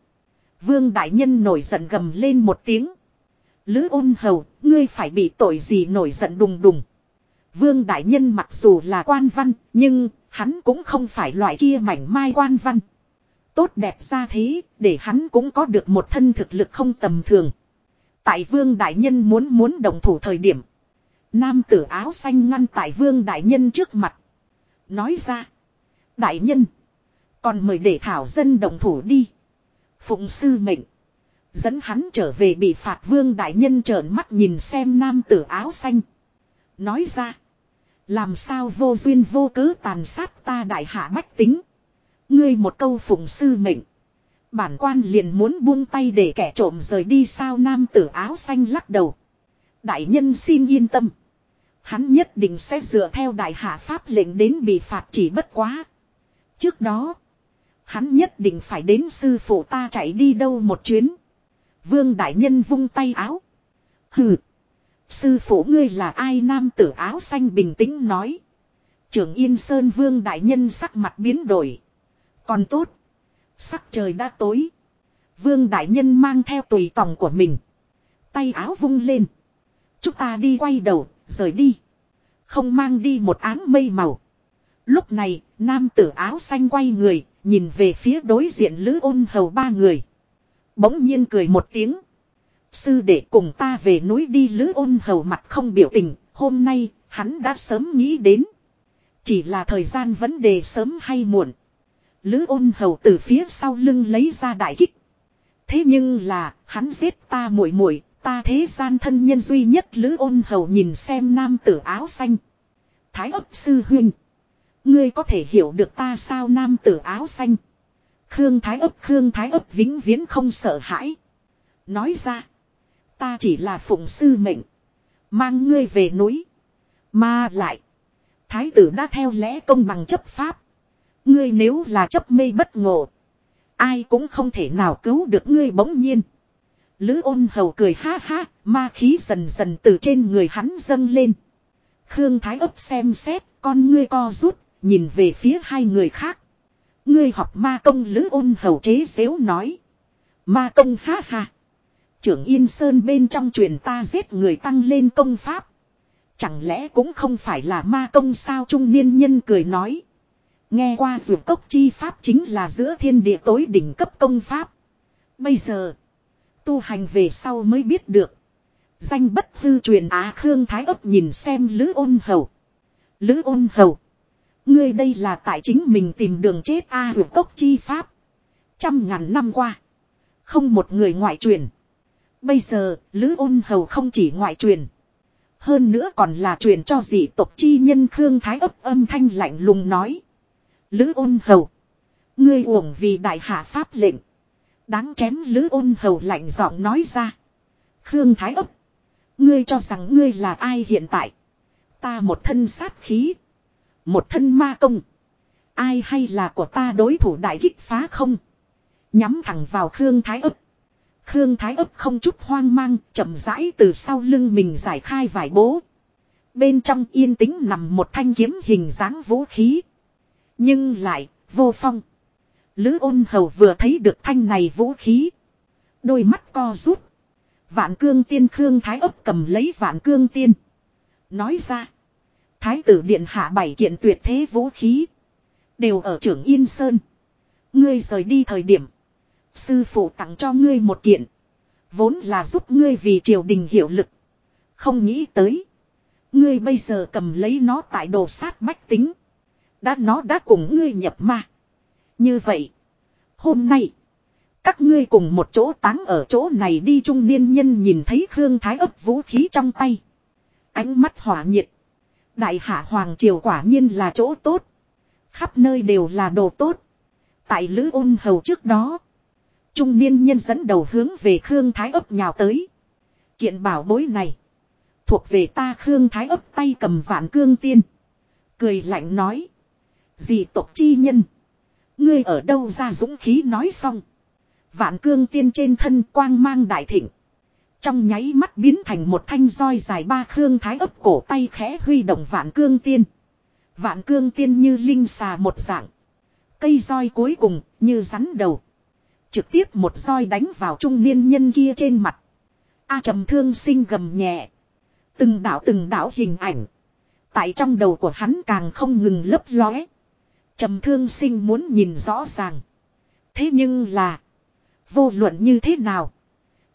Vương Đại Nhân nổi giận gầm lên một tiếng. Lữ ôn hầu, ngươi phải bị tội gì nổi giận đùng đùng. Vương Đại Nhân mặc dù là quan văn, nhưng hắn cũng không phải loại kia mảnh mai quan văn. Tốt đẹp ra thế, để hắn cũng có được một thân thực lực không tầm thường. Tại Vương Đại Nhân muốn muốn đồng thủ thời điểm. Nam tử áo xanh ngăn tại Vương Đại Nhân trước mặt. Nói ra. Đại Nhân. Còn mời để thảo dân đồng thủ đi. Phụng sư mệnh. Dẫn hắn trở về bị phạt Vương Đại Nhân trợn mắt nhìn xem nam tử áo xanh. Nói ra. Làm sao vô duyên vô cớ tàn sát ta đại hạ bách tính. Ngươi một câu phụng sư mệnh. Bản quan liền muốn buông tay để kẻ trộm rời đi sao nam tử áo xanh lắc đầu. Đại nhân xin yên tâm. Hắn nhất định sẽ dựa theo đại hạ pháp lệnh đến bị phạt chỉ bất quá. Trước đó. Hắn nhất định phải đến sư phụ ta chạy đi đâu một chuyến. Vương đại nhân vung tay áo. Hừ. Sư phụ ngươi là ai nam tử áo xanh bình tĩnh nói. Trưởng Yên Sơn Vương Đại Nhân sắc mặt biến đổi. Còn tốt. Sắc trời đã tối. Vương Đại Nhân mang theo tùy tòng của mình. Tay áo vung lên. Chúng ta đi quay đầu, rời đi. Không mang đi một áng mây màu. Lúc này, nam tử áo xanh quay người, nhìn về phía đối diện lữ ôn hầu ba người. Bỗng nhiên cười một tiếng. Sư để cùng ta về núi đi lữ ôn hầu mặt không biểu tình, hôm nay, hắn đã sớm nghĩ đến. Chỉ là thời gian vấn đề sớm hay muộn. Lữ ôn hầu từ phía sau lưng lấy ra đại kích. Thế nhưng là, hắn giết ta muội muội ta thế gian thân nhân duy nhất lữ ôn hầu nhìn xem nam tử áo xanh. Thái ấp sư huynh. Ngươi có thể hiểu được ta sao nam tử áo xanh. Khương Thái ấp Khương Thái ấp vĩnh viễn không sợ hãi. Nói ra. Ta chỉ là phụng sư mệnh. Mang ngươi về núi. Mà lại. Thái tử đã theo lẽ công bằng chấp pháp. Ngươi nếu là chấp mê bất ngộ. Ai cũng không thể nào cứu được ngươi bỗng nhiên. Lữ ôn hầu cười ha ha, ma khí dần dần từ trên người hắn dâng lên. Khương Thái ấp xem xét, con ngươi co rút, nhìn về phía hai người khác. Ngươi học ma công lữ ôn hầu chế xếu nói. Ma công ha ha. Trưởng Yên Sơn bên trong truyền ta giết người tăng lên công pháp. Chẳng lẽ cũng không phải là ma công sao trung niên nhân cười nói. Nghe qua dù cốc chi pháp chính là giữa thiên địa tối đỉnh cấp công pháp. Bây giờ, tu hành về sau mới biết được. Danh bất hư truyền Á Khương Thái ấp nhìn xem Lữ ôn hầu. Lữ ôn hầu. Ngươi đây là tại chính mình tìm đường chết A à, cốc chi pháp. Trăm ngàn năm qua. Không một người ngoại truyền. Bây giờ, Lữ ôn hầu không chỉ ngoại truyền. Hơn nữa còn là truyền cho dị tộc chi nhân Khương Thái ấp âm thanh lạnh lùng nói. Lữ ôn hầu. Ngươi uổng vì đại hạ pháp lệnh. Đáng chém lữ ôn hầu lạnh giọng nói ra. Khương Thái ấp. Ngươi cho rằng ngươi là ai hiện tại. Ta một thân sát khí. Một thân ma công. Ai hay là của ta đối thủ đại kích phá không. Nhắm thẳng vào Khương Thái ấp. Khương Thái ấp không chút hoang mang, chậm rãi từ sau lưng mình giải khai vải bố. Bên trong yên tĩnh nằm một thanh kiếm hình dáng vũ khí. Nhưng lại, vô phong. Lữ ôn hầu vừa thấy được thanh này vũ khí. Đôi mắt co rút. Vạn cương tiên Khương Thái ấp cầm lấy vạn cương tiên. Nói ra. Thái tử điện hạ bảy kiện tuyệt thế vũ khí. Đều ở trưởng Yên Sơn. Ngươi rời đi thời điểm. Sư phụ tặng cho ngươi một kiện. Vốn là giúp ngươi vì triều đình hiệu lực. Không nghĩ tới. Ngươi bây giờ cầm lấy nó tại đồ sát bách tính. Đã nó đã cùng ngươi nhập ma. Như vậy. Hôm nay. Các ngươi cùng một chỗ táng ở chỗ này đi trung niên nhân nhìn thấy Khương Thái ấp vũ khí trong tay. Ánh mắt hỏa nhiệt. Đại hạ Hoàng Triều quả nhiên là chỗ tốt. Khắp nơi đều là đồ tốt. Tại Lữ ôn hầu trước đó. Trung niên nhân dẫn đầu hướng về Khương Thái ấp nhào tới. Kiện bảo bối này. Thuộc về ta Khương Thái ấp tay cầm vạn cương tiên. Cười lạnh nói. Gì tộc chi nhân. Ngươi ở đâu ra dũng khí nói xong. Vạn cương tiên trên thân quang mang đại thịnh. Trong nháy mắt biến thành một thanh roi dài ba khương thái ấp cổ tay khẽ huy động vạn cương tiên. Vạn cương tiên như linh xà một dạng. Cây roi cuối cùng như rắn đầu. Trực tiếp một roi đánh vào trung niên nhân kia trên mặt. A trầm thương sinh gầm nhẹ. Từng đảo từng đảo hình ảnh. Tại trong đầu của hắn càng không ngừng lấp lóe. Trầm thương sinh muốn nhìn rõ ràng. Thế nhưng là. Vô luận như thế nào.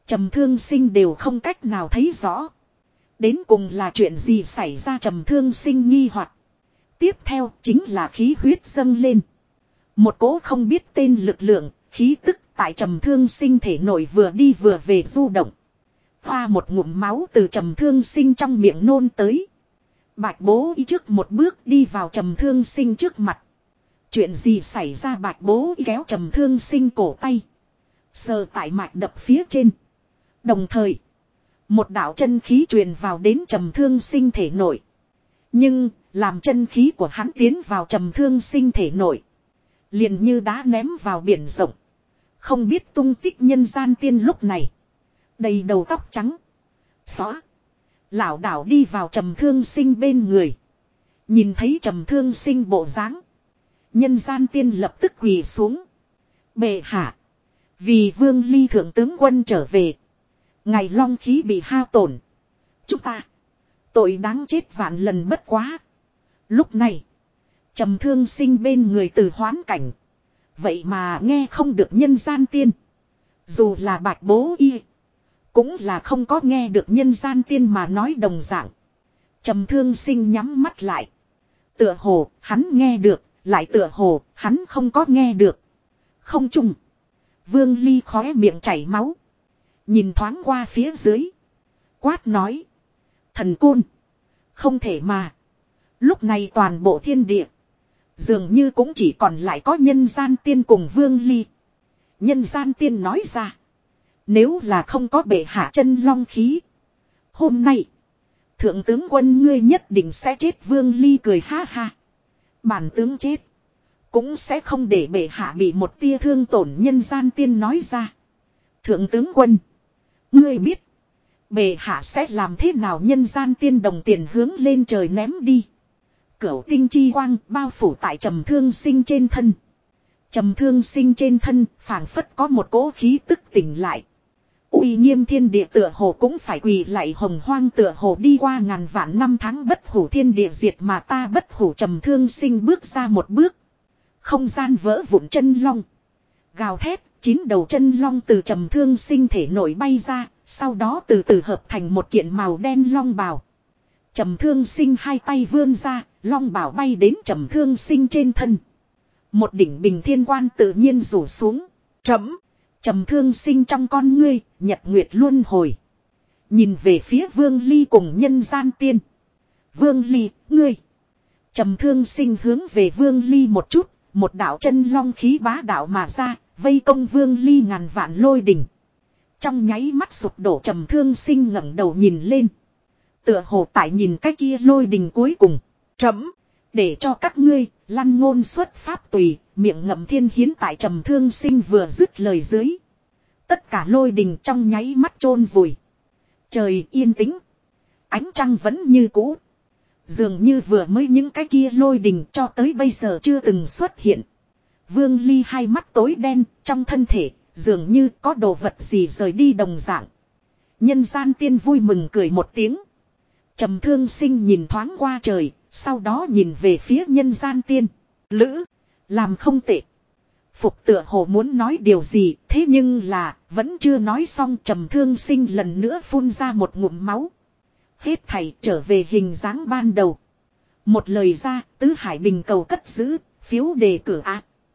Trầm thương sinh đều không cách nào thấy rõ. Đến cùng là chuyện gì xảy ra trầm thương sinh nghi hoặc Tiếp theo chính là khí huyết dâng lên. Một cỗ không biết tên lực lượng, khí tức tại trầm thương sinh thể nổi vừa đi vừa về du động. Hoa một ngụm máu từ trầm thương sinh trong miệng nôn tới. Bạch bố y trước một bước đi vào trầm thương sinh trước mặt. Chuyện gì xảy ra bạch bố y kéo trầm thương sinh cổ tay. Sờ tại mạch đập phía trên. Đồng thời, một đạo chân khí truyền vào đến trầm thương sinh thể nội. Nhưng, làm chân khí của hắn tiến vào trầm thương sinh thể nội. Liền như đá ném vào biển rộng. Không biết tung tích nhân gian tiên lúc này. Đầy đầu tóc trắng. Xóa. Lão đảo đi vào trầm thương sinh bên người. Nhìn thấy trầm thương sinh bộ dáng Nhân gian tiên lập tức quỳ xuống. Bệ hạ. Vì vương ly thượng tướng quân trở về. Ngày long khí bị hao tổn. Chúng ta. Tội đáng chết vạn lần bất quá. Lúc này. trầm thương sinh bên người từ hoán cảnh. Vậy mà nghe không được nhân gian tiên. Dù là bạch bố y. Cũng là không có nghe được nhân gian tiên mà nói đồng dạng. trầm thương sinh nhắm mắt lại. Tựa hồ, hắn nghe được, lại tựa hồ, hắn không có nghe được. Không chung. Vương Ly khóe miệng chảy máu. Nhìn thoáng qua phía dưới. Quát nói. Thần côn. Không thể mà. Lúc này toàn bộ thiên địa. Dường như cũng chỉ còn lại có nhân gian tiên cùng Vương Ly. Nhân gian tiên nói ra. Nếu là không có bệ hạ chân long khí. Hôm nay. Thượng tướng quân ngươi nhất định sẽ chết Vương Ly cười ha ha. Bản tướng chết. Cũng sẽ không để bệ hạ bị một tia thương tổn nhân gian tiên nói ra. Thượng tướng quân. Ngươi biết. bề hạ sẽ làm thế nào nhân gian tiên đồng tiền hướng lên trời ném đi. Cửu tinh chi quang bao phủ tại trầm thương sinh trên thân. Trầm thương sinh trên thân phảng phất có một cỗ khí tức tỉnh lại uy nghiêm thiên địa tựa hồ cũng phải quỳ lại hồng hoang tựa hồ đi qua ngàn vạn năm tháng bất hủ thiên địa diệt mà ta bất hủ trầm thương sinh bước ra một bước. Không gian vỡ vụn chân long. Gào thét, chín đầu chân long từ trầm thương sinh thể nổi bay ra, sau đó từ từ hợp thành một kiện màu đen long bào. Trầm thương sinh hai tay vươn ra, long bào bay đến trầm thương sinh trên thân. Một đỉnh bình thiên quan tự nhiên rủ xuống. Trầm trầm thương sinh trong con ngươi, nhật nguyệt luân hồi. Nhìn về phía vương ly cùng nhân gian tiên. Vương ly, ngươi. Trầm thương sinh hướng về vương ly một chút, một đạo chân long khí bá đạo mà ra, vây công vương ly ngàn vạn lôi đỉnh. Trong nháy mắt sụp đổ trầm thương sinh ngẩng đầu nhìn lên. Tựa hồ tại nhìn cái kia lôi đình cuối cùng. Chấm. Để cho các ngươi, lăn ngôn xuất pháp tùy, miệng ngậm thiên hiến tại trầm thương sinh vừa dứt lời dưới. Tất cả lôi đình trong nháy mắt chôn vùi. Trời yên tĩnh. Ánh trăng vẫn như cũ. Dường như vừa mới những cái kia lôi đình cho tới bây giờ chưa từng xuất hiện. Vương Ly hai mắt tối đen trong thân thể, dường như có đồ vật gì rời đi đồng dạng. Nhân gian tiên vui mừng cười một tiếng. trầm thương sinh nhìn thoáng qua trời, sau đó nhìn về phía nhân gian tiên. Lữ, làm không tệ. Phục tựa hồ muốn nói điều gì, thế nhưng là, vẫn chưa nói xong trầm thương sinh lần nữa phun ra một ngụm máu. Hết thảy trở về hình dáng ban đầu. Một lời ra, tứ hải bình cầu cất giữ, phiếu đề cử ác.